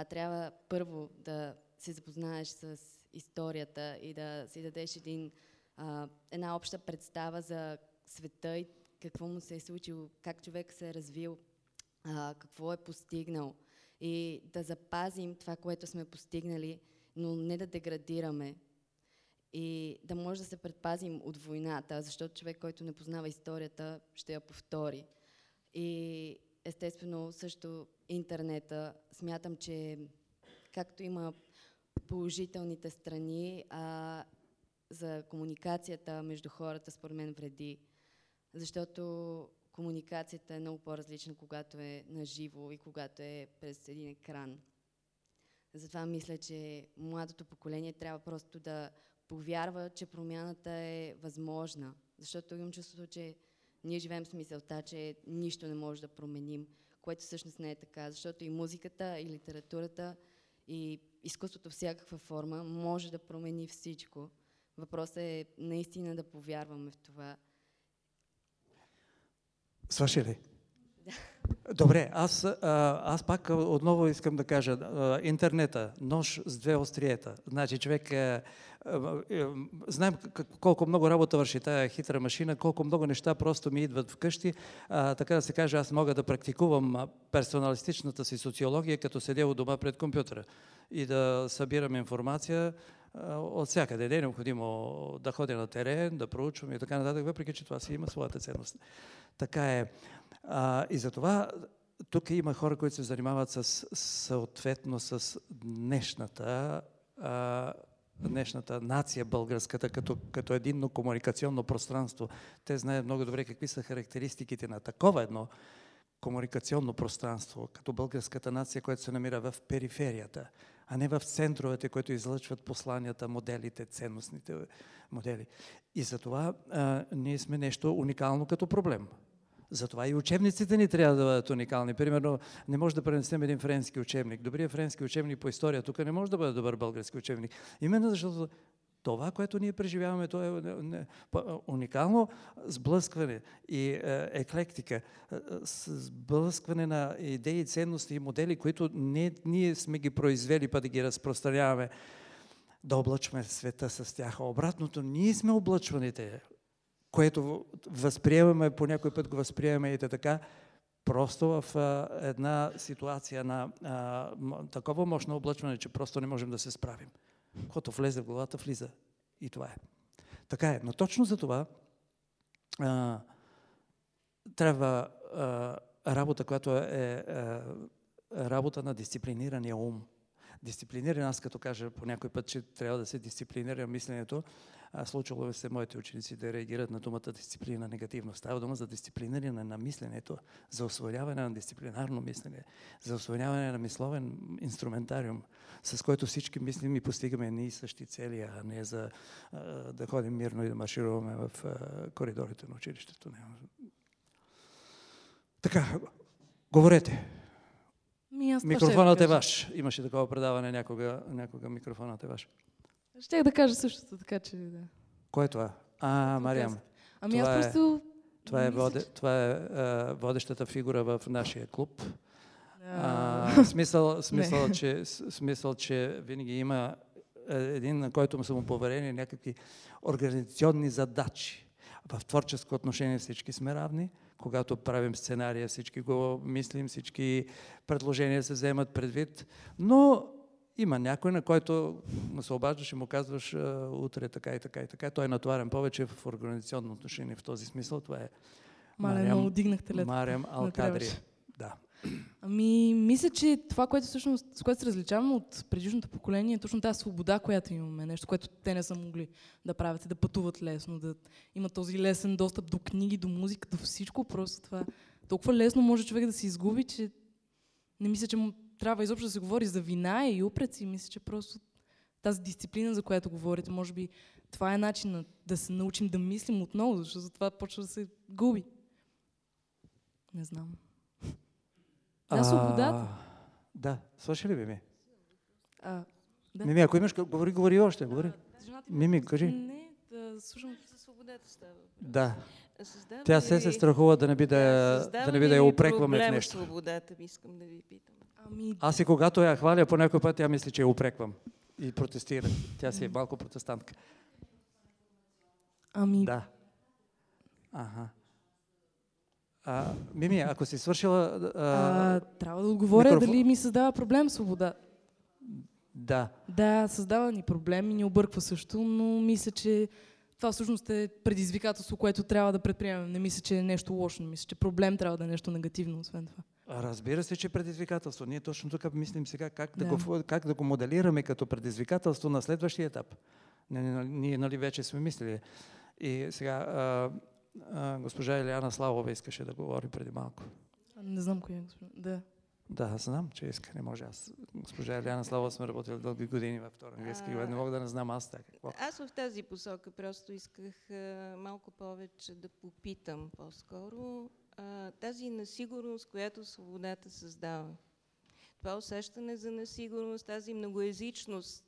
а трябва първо да се запознаеш с историята и да си дадеш един, а, една обща представа за света и какво му се е случило, как човек се е развил, а, какво е постигнал. И да запазим това, което сме постигнали, но не да деградираме. И да може да се предпазим от войната, защото човек, който не познава историята, ще я повтори. И естествено също интернета. Смятам, че както има положителните страни, а за комуникацията между хората според мен вреди. Защото комуникацията е много по-различна, когато е наживо и когато е през един екран. Затова мисля, че младото поколение трябва просто да повярва, че промяната е възможна. Защото имам чувството, че ние живеем с мисълта, че нищо не може да променим, което всъщност не е така, защото и музиката, и литературата, и изкуството всякаква форма може да промени всичко. Въпросът е наистина да повярваме в това. Свърши ли? Добре, аз, аз пак отново искам да кажа, интернета, нож с две остриета. Значи човек, а, а, знаем колко много работа върши тая хитра машина, колко много неща просто ми идват вкъщи. Така да се каже, аз мога да практикувам персоналистичната си социология, като седя у дома пред компютъра и да събирам информация от всякъде. Не е необходимо да ходя на терен, да проучвам и така нататък, въпреки че това си има своята ценност. Така е. А, и затова тук има хора, които се занимават с, съответно с днешната, а, днешната нация българската, като, като единно комуникационно пространство. Те знаят много добре какви са характеристиките на такова едно комуникационно пространство, като българската нация, която се намира в периферията, а не в центровете, които излъчват посланията, моделите, ценностните модели. И затова а, ние сме нещо уникално като проблем. Затова и учебниците ни трябва да бъдат уникални. Примерно, не може да пренесем един френски учебник. Добрият френски учебник по история тук не може да бъде добър български учебник. Именно защото това, което ние преживяваме, то е уникално сблъскване и е, еклектика, е, сблъскване на идеи, ценности и модели, които не ние сме ги произвели, па да ги разпространяваме, да облъчваме света с тях. Обратното, ние сме облъчваните което възприемаме, по някой път го възприемаме и така, просто в а, една ситуация на а, такова мощно облъчване, че просто не можем да се справим. Когато влезе в главата, влиза. И това е. Така е. Но точно за това а, трябва а, работа, която е а, работа на дисциплинирания ум. Дисциплиниран, аз като кажа по някой път, че трябва да се дисциплинира мисленето, а, случило ми се моите ученици да реагират на думата дисциплина негативно. Става дума за дисциплиниране на мисленето, за освояване на дисциплинарно мислене, за освояване на мисловен инструментариум, с който всички мислим и постигаме едни същи цели, а не за а, да ходим мирно и да маршируваме в а, коридорите на училището. Така, говорете. Ми, Микрофонът е ваш. Имаше такова предаване някога, някога микрофонът е ваш. Щях да кажа същото, така че да. Кой е това? А, Мариам. Ами това аз е- просто... Е, това е, воде, това е а, водещата фигура в нашия клуб. А, смисъл, [LAUGHS] смисъл, че, смисъл, че винаги има един, на който са му поверени някакви организационни задачи. В творческо отношение всички сме равни. Когато правим сценария, всички го мислим, всички предложения се вземат предвид. Но има някой, на който му се обаждаш и му казваш утре така и така и така. Той е натоварен повече в организационно отношение. В този смисъл това е Мале, много дигнахте лето. Мариам Алкадри. Да. Ами, мисля, че това, което всъщност, с което се различаваме от предишното поколение, е точно тази свобода, която имаме. Нещо, което те не са могли да правят, да пътуват лесно, да имат този лесен достъп до книги, до музика, до всичко. Просто това толкова лесно може човек да се изгуби, че не мисля, че трябва изобщо да се говори за вина и упреци. Мисля, че просто тази дисциплина, за която говорите, може би това е начин да се научим да мислим отново, защото за това почва да се губи. Не знам. Да, свободата. Да, свърши ли би ми? А, да. Мими, ако имаш, говори, говори още, говори. Мими, кажи. Не, да слушам. За свободата става. Да. Създава Тя се се страхува да не би да, да, не би да я опрекваме в нещо. свободата, искам да ви питам. Ами... Аз и когато я хваля по някой път, тя мисли, че я упреквам и протестира. Тя си е малко протестантка. Ами... Да. Ага. А, Мими, ако си свършила... А, а, трябва да отговоря микрофон... дали ми създава проблем свобода. Да. Да, създава ни проблем и ни обърква също, но мисля, че това всъщност е предизвикателство, което трябва да предприемем. Не мисля, че е нещо лошо, не мисля, че проблем трябва да е нещо негативно, освен това. Разбира се, че предизвикателство. Ние точно тук мислим сега как да, да, го, как да го моделираме като предизвикателство на следващия етап. Ние нали вече сме мислили. И сега а, госпожа Илиана Славова искаше да говори преди малко. Не знам коя е госпожа. Да. Да, знам, че иска. Не може аз. Госпожа Елиана Слава сме работили дълги години във втора английски. Не мога да не знам аз така. Какво? Аз в тази посока просто исках а, малко повече да попитам по-скоро тази несигурност, която свободата създава. Това усещане за несигурност, тази многоязичност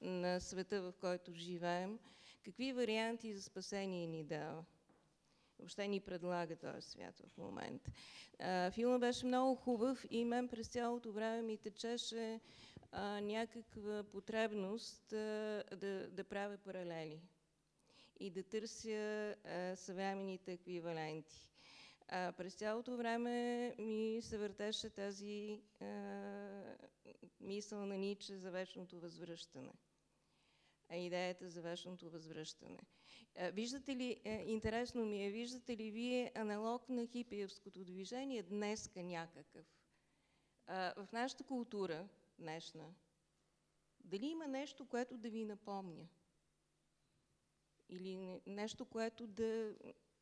на света, в който живеем, какви варианти за спасение ни дава? Въобще ни предлага този свят в момента. Филмът беше много хубав и мен през цялото време ми течеше някаква потребност да, да правя паралели и да търся съвременните еквиваленти. А, през цялото време ми се въртеше тази а, мисъл на Ниче за вечното възвръщане. А идеята за вечното възвръщане. А, виждате ли, а, интересно ми е, виждате ли вие аналог на хипиевското движение днеска някакъв? А, в нашата култура днешна, дали има нещо, което да ви напомня? Или нещо, което да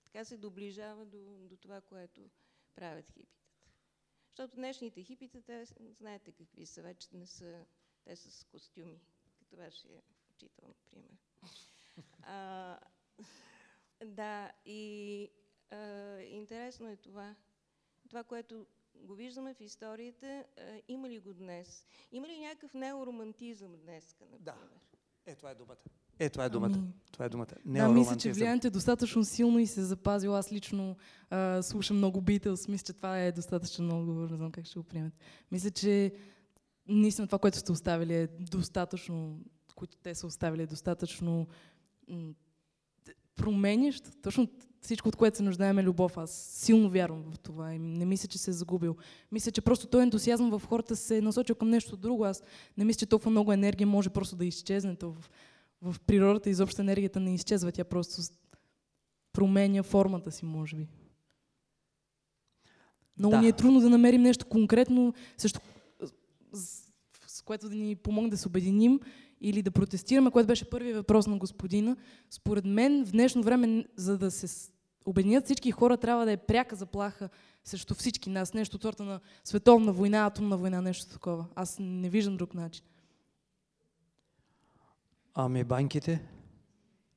така се доближава до, до това, което правят хипитата. Защото днешните хипита, те знаете какви са, вече не са, те са с костюми, като вашия учител, например. Да, и а, интересно е това. Това, което го виждаме в историята, а, има ли го днес? Има ли някакъв неоромантизъм днес, например? Да. Е, това е думата. Е, това е думата. Ами, това е думата. Да, мисля, че влиянието е достатъчно силно и се е запазило. Аз лично а, слушам много Beatles. Мисля, че това е достатъчно много. Не знам как ще го приемете. Мисля, че наистина това, което сте оставили е достатъчно, които те са оставили е достатъчно променящо. Точно всичко, от което се нуждаем е любов. Аз силно вярвам в това и не мисля, че се е загубил. Мисля, че просто този ентусиазъм в хората се е насочил към нещо друго. Аз не мисля, че толкова много енергия може просто да изчезне. То в в природата изобщо енергията не изчезва, тя просто променя формата си, може би. Много да. ни е трудно да намерим нещо конкретно, също, с, с което да ни помогне да се обединим или да протестираме, което беше първият въпрос на господина. Според мен в днешно време, за да се обединят всички хора, трябва да е пряка заплаха срещу всички нас. Нещо от на световна война, атомна война, нещо такова. Аз не виждам друг начин. Ами банките?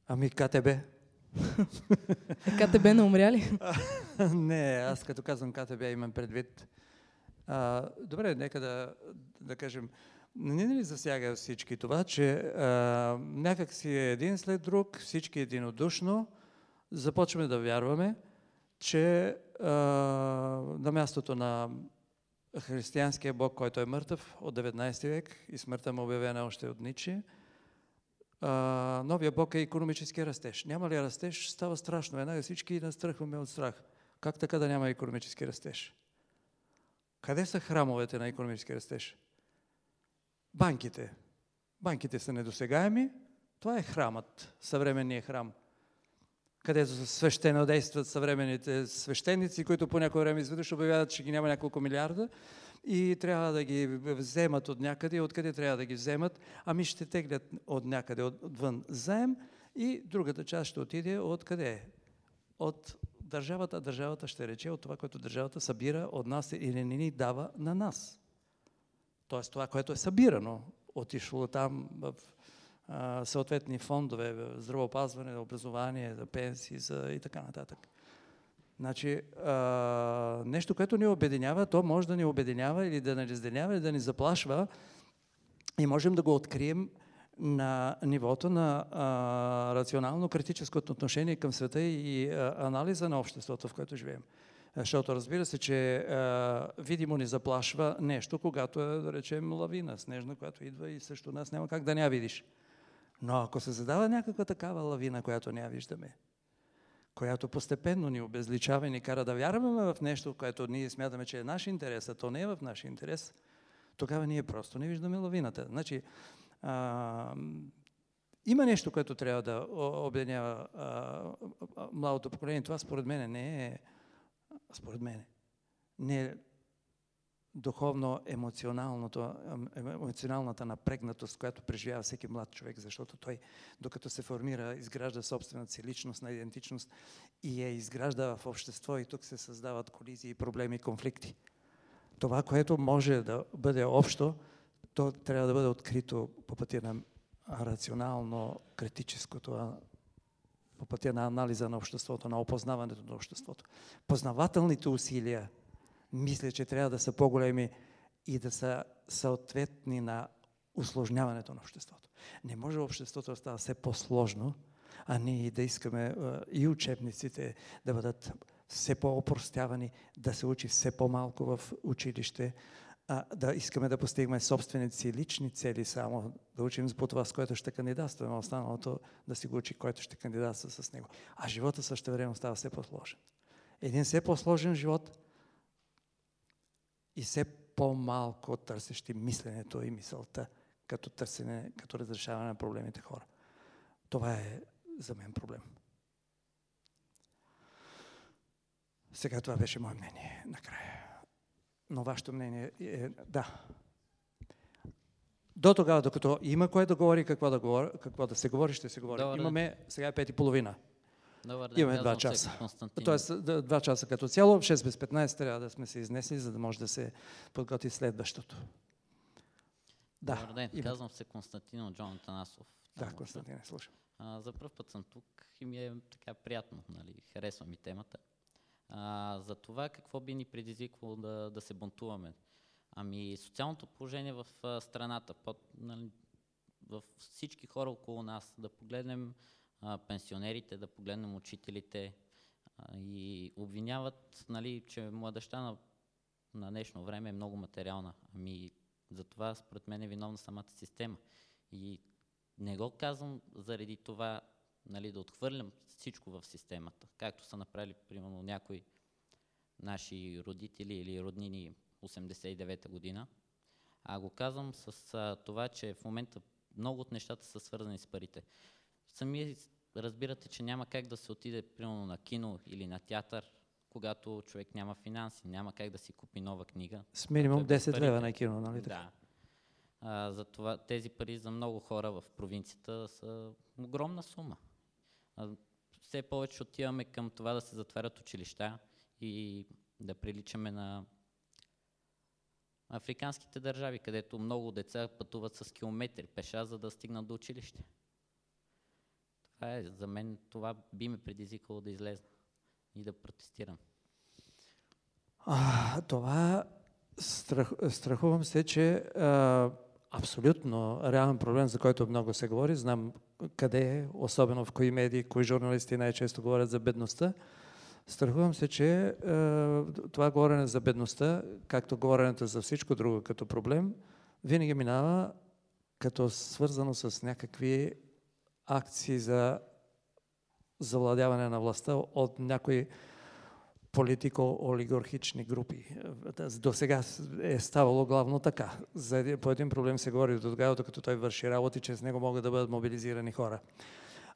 Ами КТБ? [LAUGHS] КТБ не умря ли? [LAUGHS] не, аз като казвам КТБ имам предвид. А, добре, нека да, да кажем, не ли засяга всички това, че а, някак си е един след друг, всички единодушно започваме да вярваме, че а, на мястото на християнския бог, който е мъртъв от 19 век и смъртта му обявена още от Ничи, а, новия бог е економически растеж. Няма ли растеж, става страшно. Веднага всички настръхваме от страх. Как така да няма економически растеж? Къде са храмовете на економически растеж? Банките. Банките са недосегаеми. Това е храмът, съвременният храм където свещено действат съвременните свещеници, които по някое време изведнъж обявяват, че ги няма няколко милиарда и трябва да ги вземат от някъде. Откъде трябва да ги вземат? Ами ще теглят от някъде отвън заем и другата част ще отиде от къде? От държавата. Държавата ще рече от това, което държавата събира от нас или не ни дава на нас. Тоест това, което е събирано, отишло там в а, съответни фондове, здравеопазване, образование, за пенсии за и така нататък. Значи, а, нещо, което ни обединява, то може да ни обединява или да ни разделява, или да ни заплашва и можем да го открием на нивото на рационално-критическото отношение към света и а, анализа на обществото, в което живеем. Защото разбира се, че а, видимо ни заплашва нещо, когато е, да речем, лавина снежна, която идва и също нас няма как да не я видиш. Но ако се задава някаква такава лавина, която не я виждаме, която постепенно ни обезличава и ни кара да вярваме в нещо, което ние смятаме, че е наш интерес, а то не е в наш интерес, тогава ние просто не виждаме лавината. Значи, а, има нещо, което трябва да обединява младото поколение. Това според мен не е, според мен, не духовно-емоционалната емоционалната напрегнатост, която преживява всеки млад човек, защото той, докато се формира, изгражда собствената си личност на идентичност и я изгражда в общество и тук се създават колизии, проблеми и конфликти. Това, което може да бъде общо, то трябва да бъде открито по пътя на рационално-критическото, по пътя на анализа на обществото, на опознаването на обществото. Познавателните усилия мисля, че трябва да са по-големи и да са съответни на усложняването на обществото. Не може обществото да става все по-сложно, а ние да искаме и учебниците да бъдат все по-опростявани, да се учи все по-малко в училище, а, да искаме да постигаме собствените си лични цели само, да учим по това, с което ще кандидатстваме, останалото да си го учи, който ще кандидатства с него. А живота също време става все по-сложен. Един все по-сложен живот и все по-малко търсещи мисленето и мисълта, като търсене, като разрешаване на проблемите хора. Това е за мен проблем. Сега това беше мое мнение накрая. Но вашето мнение е да. До тогава, докато има кое да говори, какво да, говори, какво да се говори, ще се говори. Добър Имаме сега е пет и половина. Добър ден, Имаме два часа. Тоест, два часа като цяло, в 6 без 15 трябва да сме се изнесли, за да може да се подготви следващото. Да. Добър ден, има. казвам се Константин от Джон Танасов. Да, Константин, слушам. А, за първ път съм тук и ми е така приятно, нали, харесва ми темата. А, за това какво би ни предизвиквало да, да се бунтуваме? Ами социалното положение в а, страната, под, нали, в всички хора около нас, да погледнем а, пенсионерите, да погледнем учителите а, и обвиняват, нали, че младеща на, на днешно време е много материална. Ами за това според мен е виновна самата система. И не го казвам заради това нали, да отхвърлям всичко в системата, както са направили, примерно, някои наши родители или роднини 89-та година, а го казвам с а, това, че в момента много от нещата са свързани с парите. Сами разбирате, че няма как да се отиде, примерно, на кино или на театър, когато човек няма финанси, няма как да си купи нова книга. С минимум 10 лева на кино, нали така? Да. А, затова тези пари за много хора в провинцията са огромна сума. Все повече отиваме към това да се затварят училища и да приличаме на африканските държави, където много деца пътуват с километри пеша, за да стигнат до училище. Това е, за мен това би ме предизвикало да излезна и да протестирам. А, това страх, страхувам се, че а, абсолютно реален проблем, за който много се говори. Знам къде особено в кои медии, кои журналисти най-често говорят за бедността. Страхувам се, че е, това говорене за бедността, както говоренето за всичко друго като проблем, винаги минава като свързано с някакви акции за завладяване на властта от някои политико-олигархични групи. До сега е ставало главно така. За, по един проблем се говори до тогава, докато той върши работи, че с него могат да бъдат мобилизирани хора.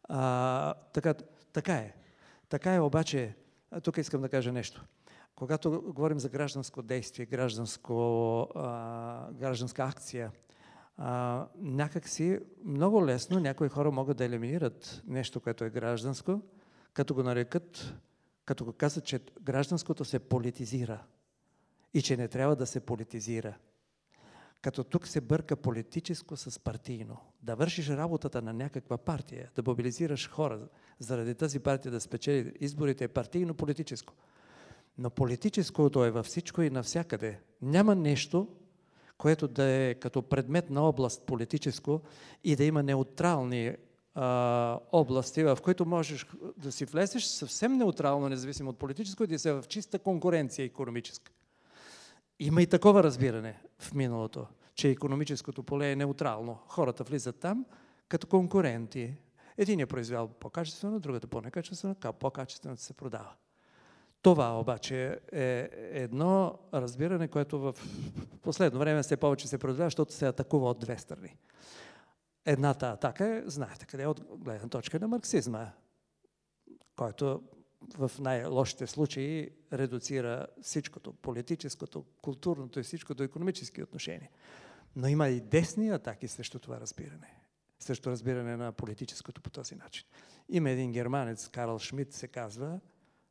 А, така, така е. Така е обаче, тук искам да кажа нещо. Когато говорим за гражданско действие, гражданско, а, гражданска акция, а, някакси много лесно някои хора могат да елиминират нещо, което е гражданско, като го нарекат като го каза, че гражданското се политизира и че не трябва да се политизира. Като тук се бърка политическо с партийно. Да вършиш работата на някаква партия, да мобилизираш хора заради тази партия да спечели изборите е партийно-политическо. Но политическото е във всичко и навсякъде. Няма нещо, което да е като предмет на област политическо и да има неутрални а, области, в които можеш да си влезеш съвсем неутрално, независимо от политическо, и да се в чиста конкуренция економическа. Има и такова разбиране в миналото, че економическото поле е неутрално. Хората влизат там като конкуренти. Един е произвел по-качествено, другата по-некачествено, по-качествено се продава. Това обаче е едно разбиране, което в последно време все повече се продава, защото се атакува от две страни. Едната атака е, знаете къде е от гледна точка на марксизма, който в най-лошите случаи редуцира всичкото, политическото, културното и всичкото економически отношения. Но има и десни атаки срещу това разбиране. Срещу разбиране на политическото по този начин. Има един германец, Карл Шмидт се казва,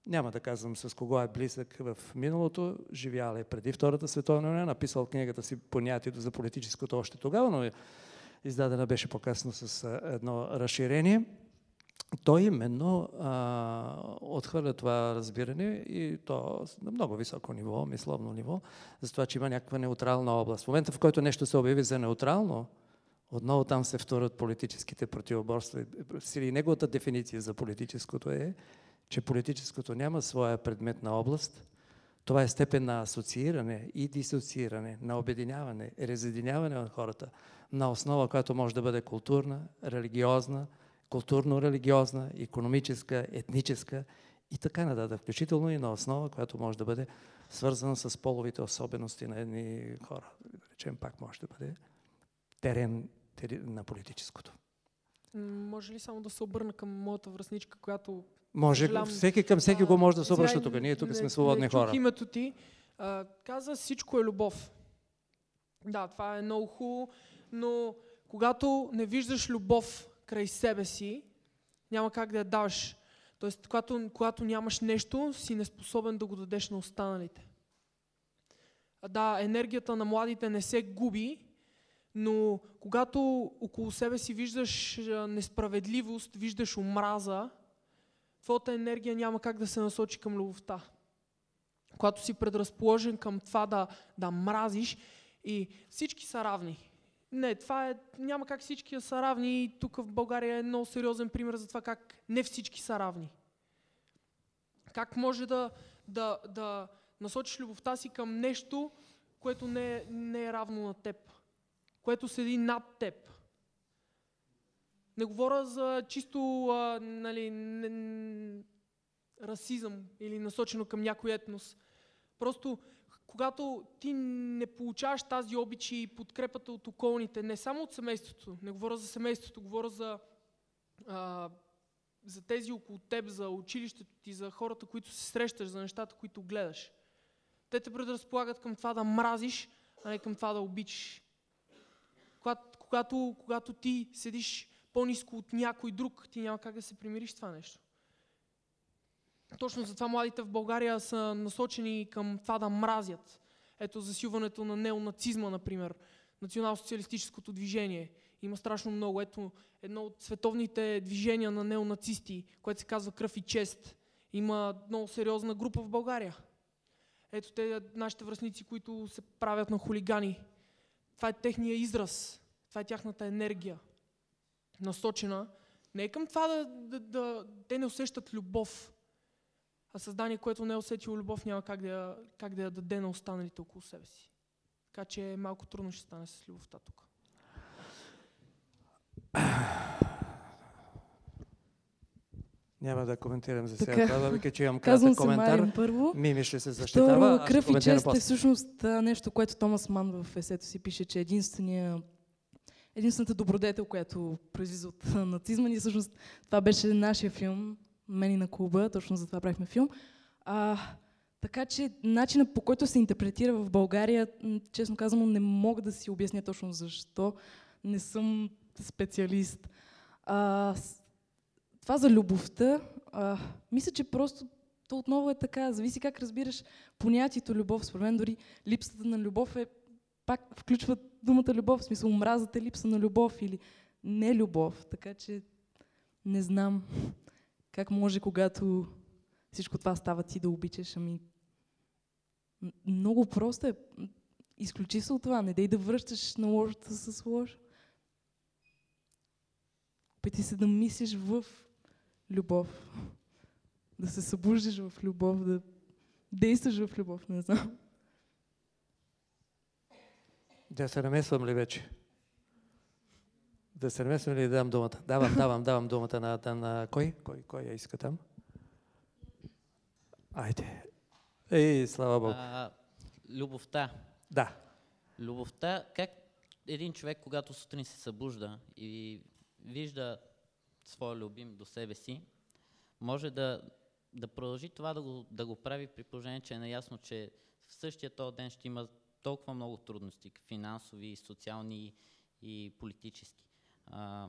няма да казвам с кого е близък в миналото, живял е преди Втората световна война, написал книгата си Понятието за политическото още тогава, но издадена беше по-късно с едно разширение. Той именно а, отхвърля това разбиране и то на много високо ниво, мисловно ниво, за това, че има някаква неутрална област. В момента, в който нещо се обяви за неутрално, Отново там се вторят политическите противоборства. И неговата дефиниция за политическото е, че политическото няма своя предметна област. Това е степен на асоцииране и дисоцииране, на обединяване, резединяване на хората на основа, която може да бъде културна, религиозна, културно-религиозна, економическа, етническа и така нататък, включително и на основа, която може да бъде свързана с половите особености на едни хора. Да речем, пак може да бъде терен на политическото. Може ли само да се обърна към моята връзничка, която... Може, съжалям, всеки към всеки го може да се обръща тук. Ние тук не, сме свободни не хора. името ти. А, каза, всичко е любов. Да, това е много хубаво, но когато не виждаш любов край себе си, няма как да я даваш. Тоест, когато, когато нямаш нещо, си неспособен да го дадеш на останалите. Да, енергията на младите не се губи, но когато около себе си виждаш несправедливост, виждаш омраза, твоята енергия няма как да се насочи към любовта. Когато си предразположен към това да, да мразиш и всички са равни. Не, това е, няма как всички са равни и тук в България е много сериозен пример за това как не всички са равни. Как може да, да, да насочиш любовта си към нещо, което не не е равно на теб, което седи над теб. Не говоря за чисто а, нали, не, расизъм или насочено към някой етнос. Просто когато ти не получаваш тази обич и подкрепата от околните, не само от семейството, не говоря за семейството, говоря за, а, за тези около теб, за училището ти, за хората, които се срещаш, за нещата, които гледаш. Те те предразполагат към това да мразиш, а не към това да обичаш. Когато, когато, когато ти седиш по-низко от някой друг, ти няма как да се примириш това нещо. Точно затова младите в България са насочени към това да мразят. Ето засилването на неонацизма, например, национал-социалистическото движение. Има страшно много. Ето едно от световните движения на неонацисти, което се казва Кръв и чест. Има много сериозна група в България. Ето те, нашите връзници, които се правят на хулигани. Това е техния израз. Това е тяхната енергия. Насочена не е към това да, да, да те не усещат любов, а създание, което не е усетило любов, няма как да, я, как да я даде на останалите около себе си. Така че малко трудно ще стане с любовта тук. [CLEARS THROAT] Няма да коментирам за сега това, въпреки че имам [LAUGHS] кратък коментар. Се първо. Мими ще се защитава. Второ, кръв и чест е всъщност нещо, което Томас Ман в есето си пише, че единствения единствената добродетел, която произлиза от нацизма ни, всъщност това беше нашия филм, мен и на клуба, точно за това правихме филм. А, така че начинът по който се интерпретира в България, честно казано, не мога да си обясня точно защо. Не съм специалист. А, това за любовта, а, мисля, че просто то отново е така. Зависи как разбираш понятието любов. Според мен дори липсата на любов е пак включва думата любов, в смисъл омразата е липса на любов или не любов. Така че не знам. Как може, когато всичко това става ти да обичаш? Ами, много просто е. Изключи се от това. Не дей да връщаш на лошото с лошо. Пъти се да мислиш в любов. Да се събуждаш в любов, да действаш в любов, не знам. Да се намесвам ли вече? Да се намесвам ли да дам думата? Давам, давам, давам думата на, на, на кой? Кой, кой я иска там? Айде. Ей, слава Богу. А, любовта. Да. Любовта, как един човек, когато сутрин се събужда и вижда своя любим до себе си, може да, да продължи това да го, да го прави при положение, че е наясно, че в същия този ден ще има толкова много трудности, финансови, социални и политически. А,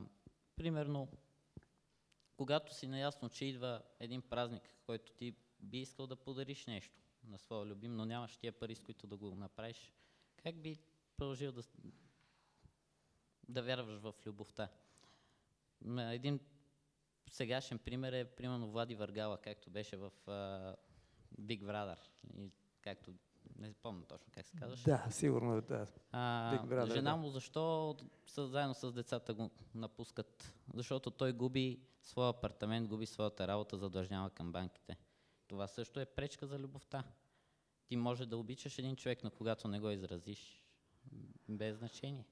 примерно, когато си наясно, че идва един празник, който ти би искал да подариш нещо на своя любим, но нямаш тия пари, с които да го направиш, как би продължил да, да вярваш в любовта? Един сегашен пример е, примерно, Влади Варгала, както беше в uh, Big Brother. И както Не помня точно как се казваш. Да, сигурно, да. А, Big Brother, жена да. му защо заедно с децата го напускат? Защото той губи своя апартамент, губи своята работа, задлъжнява към банките. Това също е пречка за любовта. Ти може да обичаш един човек, но когато не го изразиш, без значение.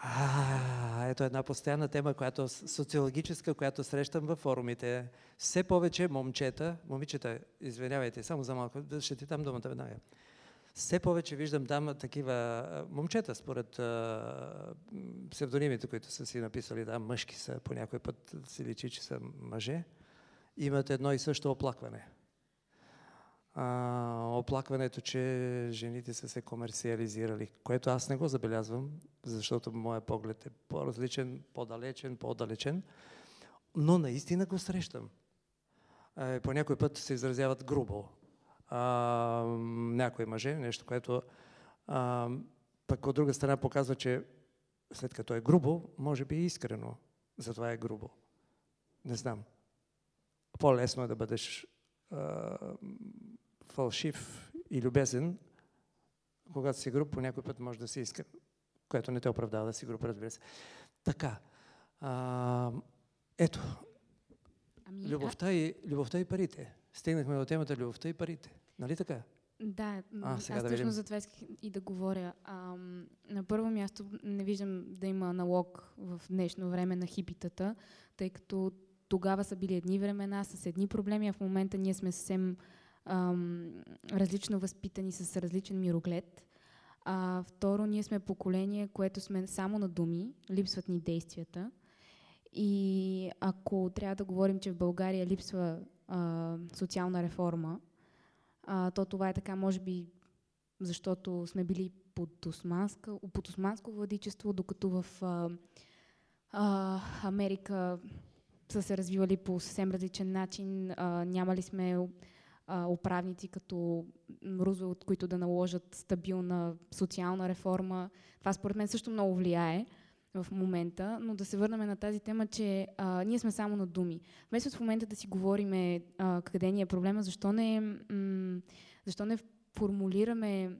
А, ето една постоянна тема, която социологическа, която срещам във форумите. Все повече момчета, момичета, извинявайте, само за малко, ще ти дам думата веднага. Все повече виждам там такива момчета, според псевдонимите, които са си написали, да, мъжки са, по някой път си личи, че са мъже, имат едно и също оплакване. А, оплакването, че жените са се комерциализирали, което аз не го забелязвам, защото моят поглед е по-различен, по-далечен, по-далечен, но наистина го срещам. А, по някой път се изразяват грубо. А, някои мъже, нещо, което а, пък от друга страна показва, че след като е грубо, може би и искрено. Затова е грубо. Не знам. По-лесно е да бъдеш а, фалшив и любезен, когато си груб, по някой път може да си иска, което не те оправдава да си груб, разбира се. Така. А, ето, Ами, любовта и, любовта и парите. Стигнахме до темата любовта и парите. Нали така? Да, А, а, сега аз да точно видим. за това исках и да говоря. Ам, на първо място не виждам да има аналог в днешно време на хипитата, тъй като тогава са били едни времена с едни проблеми, а в момента ние сме съвсем ам, различно възпитани с различен мироглед. А, второ, ние сме поколение, което сме само на думи, липсват ни действията. И ако трябва да говорим, че в България липсва а, социална реформа, а, то това е така, може би, защото сме били под, османска, под османско владичество, докато в а, а, Америка са се развивали по съвсем различен начин. А, нямали сме управници като Рузвелт, които да наложат стабилна социална реформа. Това според мен също много влияе в момента, но да се върнем на тази тема, че а, ние сме само на думи. Вместо в момента да си говориме а, къде ни е проблема, защо не, защо не формулираме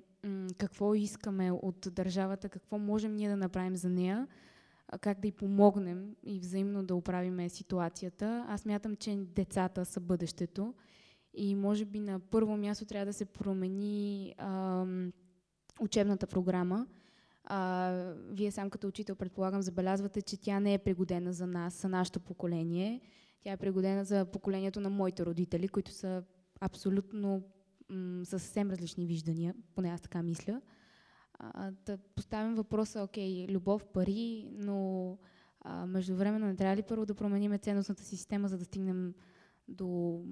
какво искаме от държавата, какво можем ние да направим за нея, а, как да й помогнем и взаимно да оправиме ситуацията. Аз мятам, че децата са бъдещето и може би на първо място трябва да се промени ам, учебната програма. А, вие сам като учител, предполагам, забелязвате, че тя не е пригодена за нас, за нашето поколение. Тя е пригодена за поколението на моите родители, които са абсолютно със съвсем различни виждания, поне аз така мисля. А, да поставим въпроса, окей, любов, пари, но а, междувременно не трябва ли първо да променим ценностната си система, за да стигнем до,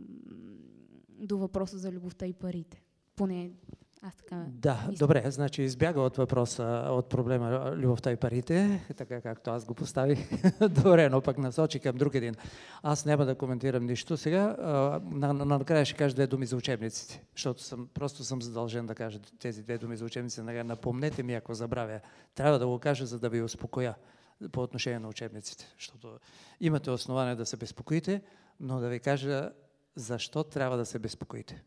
до въпроса за любовта и парите? Поне аз така Да, мисля. добре, значи избяга от въпроса, от проблема любовта и парите, така както аз го поставих. [LAUGHS] добре, но пък насочи към друг един. Аз няма да коментирам нищо. Сега а, на, на, накрая ще кажа две думи за учебниците, защото съм, просто съм задължен да кажа тези две думи за учебниците. Напомнете ми, ако забравя. Трябва да го кажа, за да ви успокоя по отношение на учебниците, защото имате основание да се безпокоите, но да ви кажа защо трябва да се безпокоите.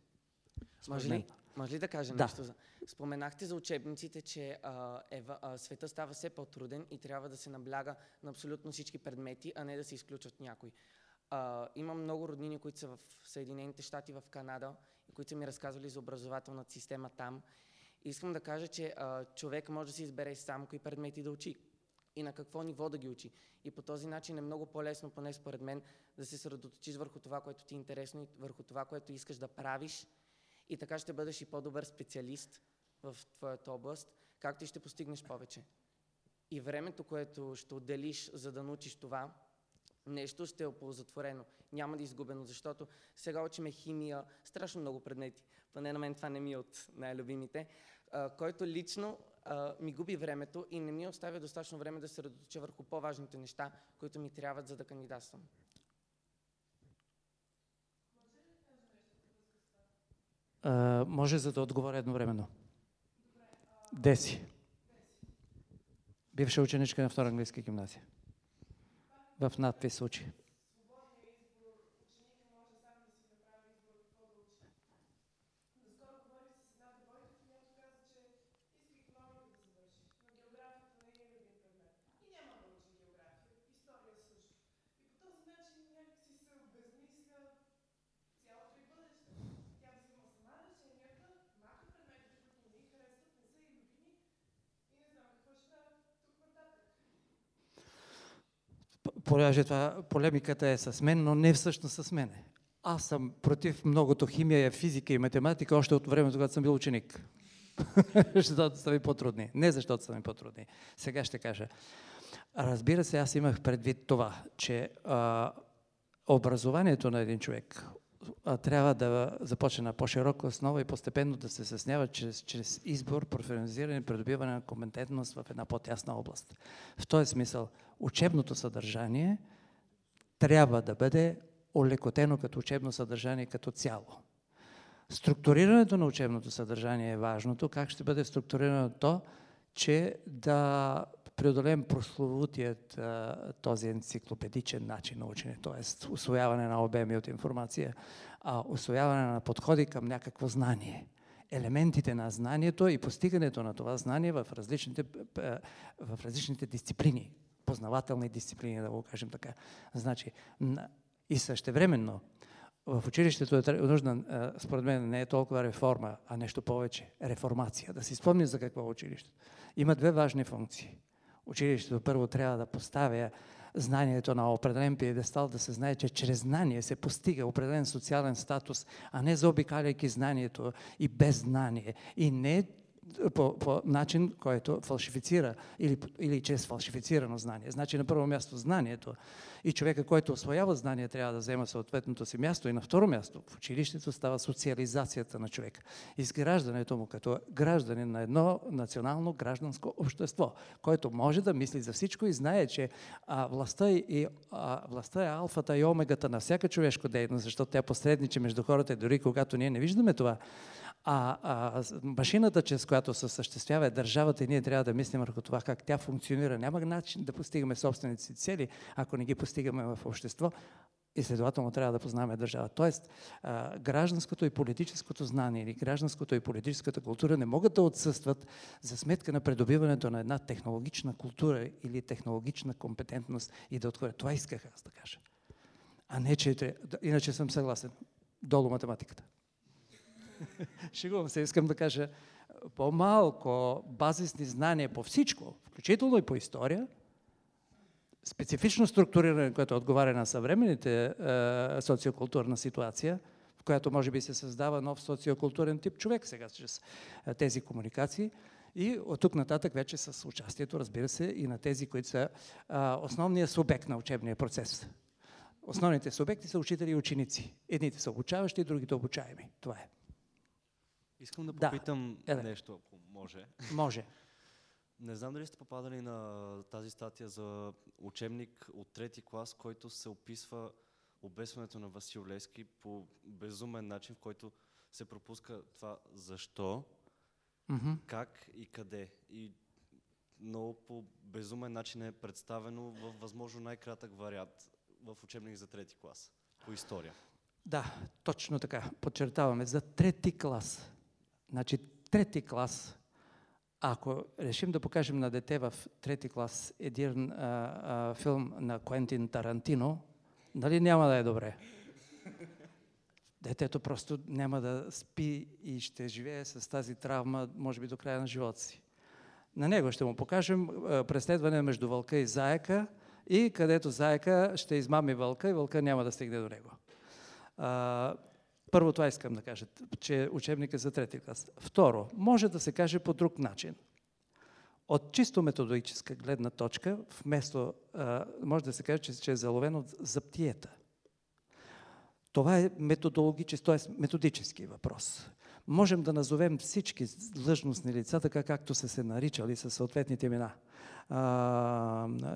Може ли, може ли да кажа Да. нещо? Споменахте за учебниците, че а, ева, а, света става все по-труден и трябва да се набляга на абсолютно всички предмети, а не да се изключват някои. А, имам много роднини, които са в Съединените щати, в Канада, и които са ми разказвали за образователната система там. Искам да кажа, че а, човек може да си избере сам кои предмети да учи и на какво ниво да ги учи. И по този начин е много по-лесно, поне според мен, да се съсредоточиш върху това, което ти е интересно и върху това, което искаш да правиш. И така ще бъдеш и по-добър специалист в твоята област, както и ще постигнеш повече. И времето, което ще отделиш, за да научиш това, нещо ще е оползотворено. Няма да е изгубено, защото сега учиме химия, страшно много предмети. Поне на мен това не ми е от най-любимите, който лично ми губи времето и не ми оставя достатъчно време да се съсредоточа върху по-важните неща, които ми трябват, за да кандидатствам. Може за да отговоря едновременно. Деси. Бивша ученичка на втора английска гимназия. В надпис учи. Понеже това полемиката е с мен, но не всъщност с мене. Аз съм против многото химия, физика и математика още от времето, когато съм бил ученик. [LAUGHS] защото са ми по-трудни. Не защото са ми по-трудни. Сега ще кажа. Разбира се, аз имах предвид това, че а, образованието на един човек трябва да започне на по-широка основа и постепенно да се съснява чрез, чрез избор, професионализиране, придобиване на компетентност в една по-тясна област. В този смисъл, учебното съдържание трябва да бъде олекотено като учебно съдържание като цяло. Структурирането на учебното съдържание е важното. Как ще бъде структурирано то, че да преодолеем прословутият този енциклопедичен начин на учене, т.е. освояване на обеми от информация, а освояване на подходи към някакво знание. Елементите на знанието и постигането на това знание в различните, в различните дисциплини, познавателни дисциплини, да го кажем така. Значи, и същевременно, в училището е нужна, според мен, не е толкова реформа, а нещо повече. Реформация. Да си спомни за какво е училището. Има две важни функции. Училището първо трябва да поставя знанието на определен пиедестал, да се знае, че чрез знание се постига определен социален статус, а не заобикаляйки знанието и без знание. И не по, по начин, който фалшифицира или, или чрез фалшифицирано знание. Значи на първо място знанието и човека, който освоява знание, трябва да взема съответното си място. И на второ място в училището става социализацията на човека. Изграждането му като гражданин на едно национално гражданско общество, който може да мисли за всичко и знае, че а, властта, и, а, властта е алфата и омегата на всяка човешка дейност, защото тя посредничи между хората и дори когато ние не виждаме това. А, а машината, чрез която се осъществява е държавата и ние трябва да мислим върху това как тя функционира. Няма начин да постигаме собствените си цели, ако не ги постигаме в общество и следователно трябва да познаваме държава. Тоест, а, гражданското и политическото знание или гражданското и политическата култура не могат да отсъстват за сметка на придобиването на една технологична култура или технологична компетентност и да отходя. Това исках аз да кажа. А не, че... Иначе съм съгласен. Долу математиката. [LAUGHS] Шегувам се, искам да кажа по-малко базисни знания по всичко, включително и по история, специфично структуриране, което отговаря на съвременните е, социокултурна ситуация, в която може би се създава нов социокултурен тип човек сега чрез е, тези комуникации. И от тук нататък вече с участието, разбира се, и на тези, които са е, основният субект на учебния процес. Основните субекти са учители и ученици. Едните са обучаващи, другите обучаеми. Това е. Искам да попитам да. нещо, ако може. Може. Не знам дали сте попадали на тази статия за учебник от трети клас, който се описва обесването на Васил Лески по безумен начин, в който се пропуска това защо, mm-hmm. как и къде. И много по безумен начин е представено в възможно най-кратък вариант в учебник за трети клас по история. Да, точно така. Подчертаваме за трети клас. Значи, трети клас, ако решим да покажем на дете в трети клас един а, а, филм на Куентин Тарантино, нали няма да е добре? Детето просто няма да спи и ще живее с тази травма, може би до края на живота си. На него ще му покажем преследване между вълка и заека и където заека ще измами вълка и вълка няма да стигне до него. Първо това искам да кажа, че учебник е за трети клас. Второ, може да се каже по друг начин. От чисто методологическа гледна точка, вместо, а, може да се каже, че, е заловен от заптиета. Това е методологически, т.е. методически въпрос. Можем да назовем всички длъжностни лица, така както са се наричали със съответните имена.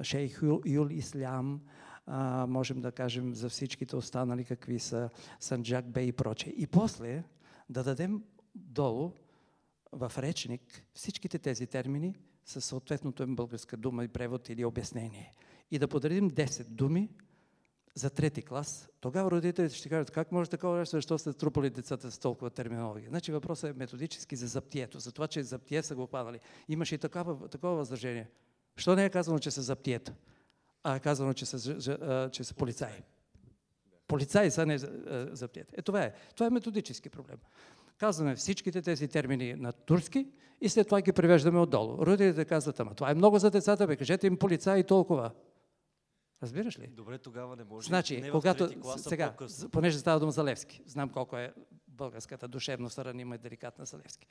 Шейх Юл Ислям, а, можем да кажем за всичките останали какви са Санджак Бей и прочее. И после да дадем долу в речник всичките тези термини със съответното им българска дума и превод или обяснение. И да подредим 10 думи за трети клас, тогава родителите ще кажат, как може такова нещо, защо сте трупали децата с толкова терминология. Значи въпросът е методически за заптието, за това, че заптие са го хванали. Имаше и такова, такова възражение. Що не е казано, че са заптиета? А е казано, че са, че са полицаи. Полицаи са не заптиете. Е, това е. Това е методически проблем. Казваме всичките тези термини на турски и след това ги превеждаме отдолу. Родителите казват, ама това е много за децата, бе, кажете им полицаи и толкова. Разбираш ли? Добре, тогава не може. Значи, не когато трети клас, а сега, понеже става дума за Левски, знам колко е българската душевност ранима и деликатна за Левски.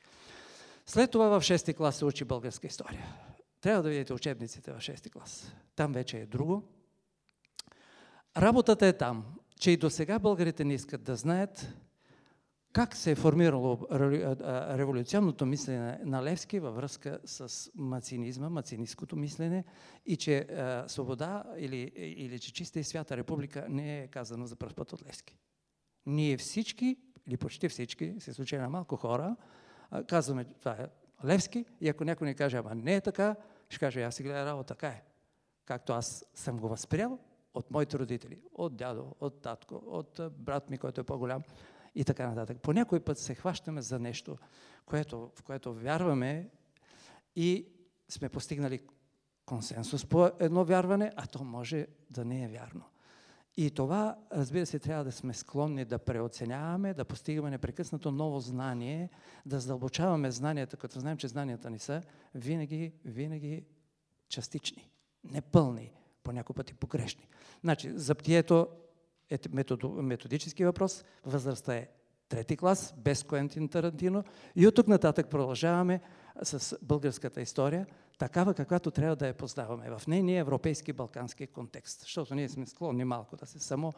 След това в 6 клас се учи българска история. Трябва да видите учебниците в 6 клас. Там вече е друго. Работата е там, че и до сега българите не искат да знаят как се е формирало революционното мислене на Левски във връзка с мацинизма, мацинистското мислене и че свобода или, или че чиста и свята република не е казано за пръв път от Левски. Ние всички, или почти всички, се случай на малко хора, казваме, това е Левски и ако някой ни каже, ама не е така, ще каже, аз си гледа работа, така е. Както аз съм го възприял от моите родители, от дядо, от татко, от брат ми, който е по-голям и така нататък. По някой път се хващаме за нещо, което, в което вярваме и сме постигнали консенсус по едно вярване, а то може да не е вярно. И това, разбира се, трябва да сме склонни да преоценяваме, да постигаме непрекъснато ново знание, да задълбочаваме знанията, като знаем, че знанията ни са винаги, винаги частични, непълни, по някой пъти погрешни. Значи, за птието е методически въпрос, възрастта е трети клас, без Куентин Тарантино и от тук нататък продължаваме с българската история, такава каквато трябва да я познаваме в нейния европейски балкански контекст, защото ние сме склонни малко да се само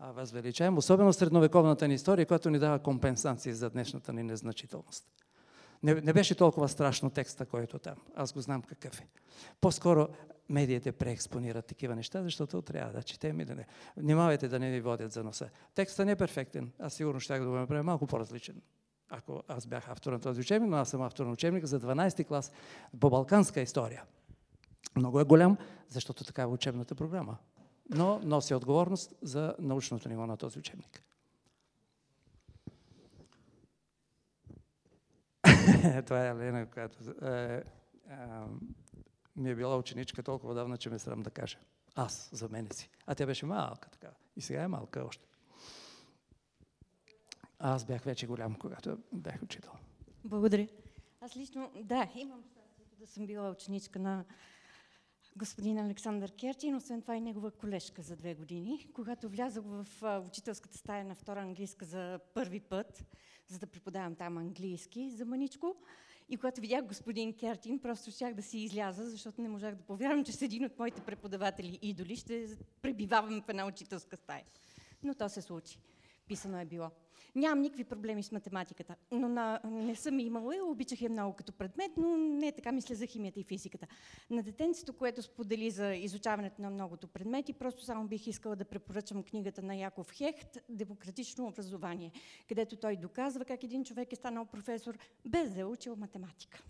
възвеличаем, особено средновековната ни история, която ни дава компенсации за днешната ни незначителност. Не, не беше толкова страшно текста, който там. Аз го знам какъв е. По-скоро медиите преекспонират такива неща, защото трябва да четем и да не. Внимавайте да не ви водят за носа. Текстът не е перфектен. Аз сигурно ще да го направя малко по-различен. Ако аз бях автор на този учебник, но аз съм автор на учебник за 12 клас по балканска история. Много е голям, защото такава е учебната програма. Но носи отговорност за научното ниво на този учебник. [LAUGHS] Това е Лена, която е, е, ми е била ученичка толкова давна, че ме срам да кажа. Аз, за мене си. А тя беше малка така. И сега е малка още. Аз бях вече голям, когато бях учител. Благодаря. Аз лично, да, имам щастието да съм била ученичка на господин Александър Керчин, освен това и негова колежка за две години. Когато влязох в учителската стая на втора английска за първи път, за да преподавам там английски за маничко, и когато видях господин Кертин, просто щях да си изляза, защото не можах да повярвам, че с един от моите преподаватели идоли ще пребивавам в една учителска стая. Но то се случи. Писано е било. Нямам никакви проблеми с математиката, но на, не съм имала и обичах я много като предмет, но не така мисля за химията и физиката. На детенцето, което сподели за изучаването на многото предмети, просто само бих искала да препоръчам книгата на Яков Хехт «Демократично образование», където той доказва как един човек е станал професор без да е учил математика.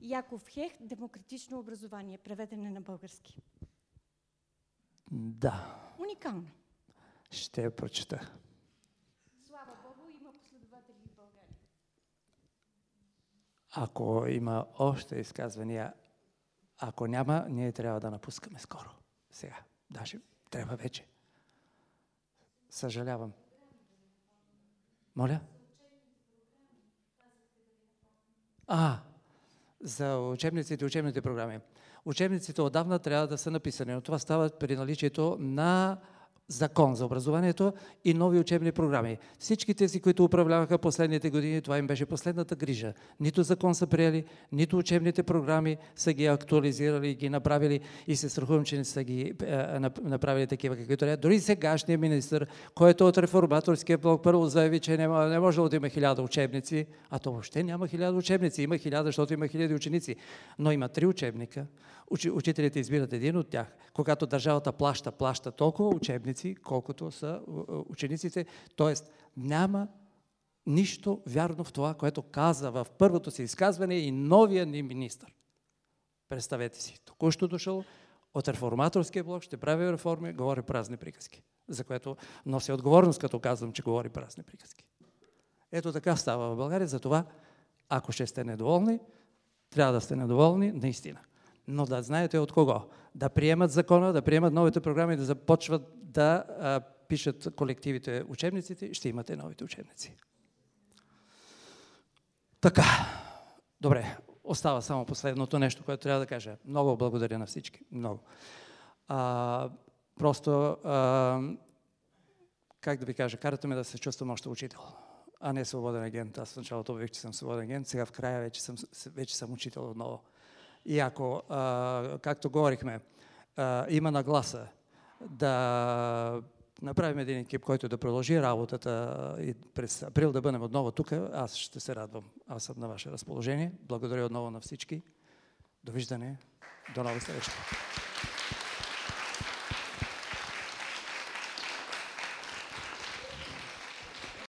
Яков Хехт «Демократично образование», преведене на български. Да, Уникално. Ще я прочета. Слава Богу, има последователи в България. Ако има още изказвания, ако няма, ние трябва да напускаме скоро. Сега. Даже трябва вече. Съжалявам. Моля? А, за учебниците и учебните програми. Учебниците отдавна трябва да са написани, но това става при наличието на закон за образованието и нови учебни програми. Всички тези, които управляваха последните години, това им беше последната грижа. Нито закон са приели, нито учебните програми са ги актуализирали и ги направили и се страхувам, че не са ги е, нап- направили такива, каквито трябва. Дори сегашният министр, който от реформаторския блок първо заяви, че не, не може да има хиляда учебници, а то въобще няма хиляда учебници. Има хиляда, защото има хиляди ученици. Но има три учебника. Учи, учителите избират един от тях. Когато държавата плаща, плаща толкова учебници, колкото са у- у- учениците. Тоест, няма нищо вярно в това, което каза в първото си изказване и новия ни министр. Представете си, току-що дошъл от реформаторския блок, ще прави реформи, говори празни приказки, за което носи отговорност, като казвам, че говори празни приказки. Ето така става в България, затова, ако ще сте недоволни, трябва да сте недоволни наистина. Но да знаете от кого. Да приемат закона, да приемат новите програми, да започват да а, пишат колективите учебниците, ще имате новите учебници. Така, добре, остава само последното нещо, което трябва да кажа. Много благодаря на всички. Много. А, просто, а, как да ви кажа, карате ме да се чувствам още учител, а не свободен агент. Аз в началото обявих, че съм свободен агент, сега в края вече съм, вече съм учител отново. И ако, както говорихме, а, има нагласа да направим един екип, който да продължи работата и през април да бъдем отново тук, аз ще се радвам. Аз съм на ваше разположение. Благодаря отново на всички. Довиждане. До нова среща.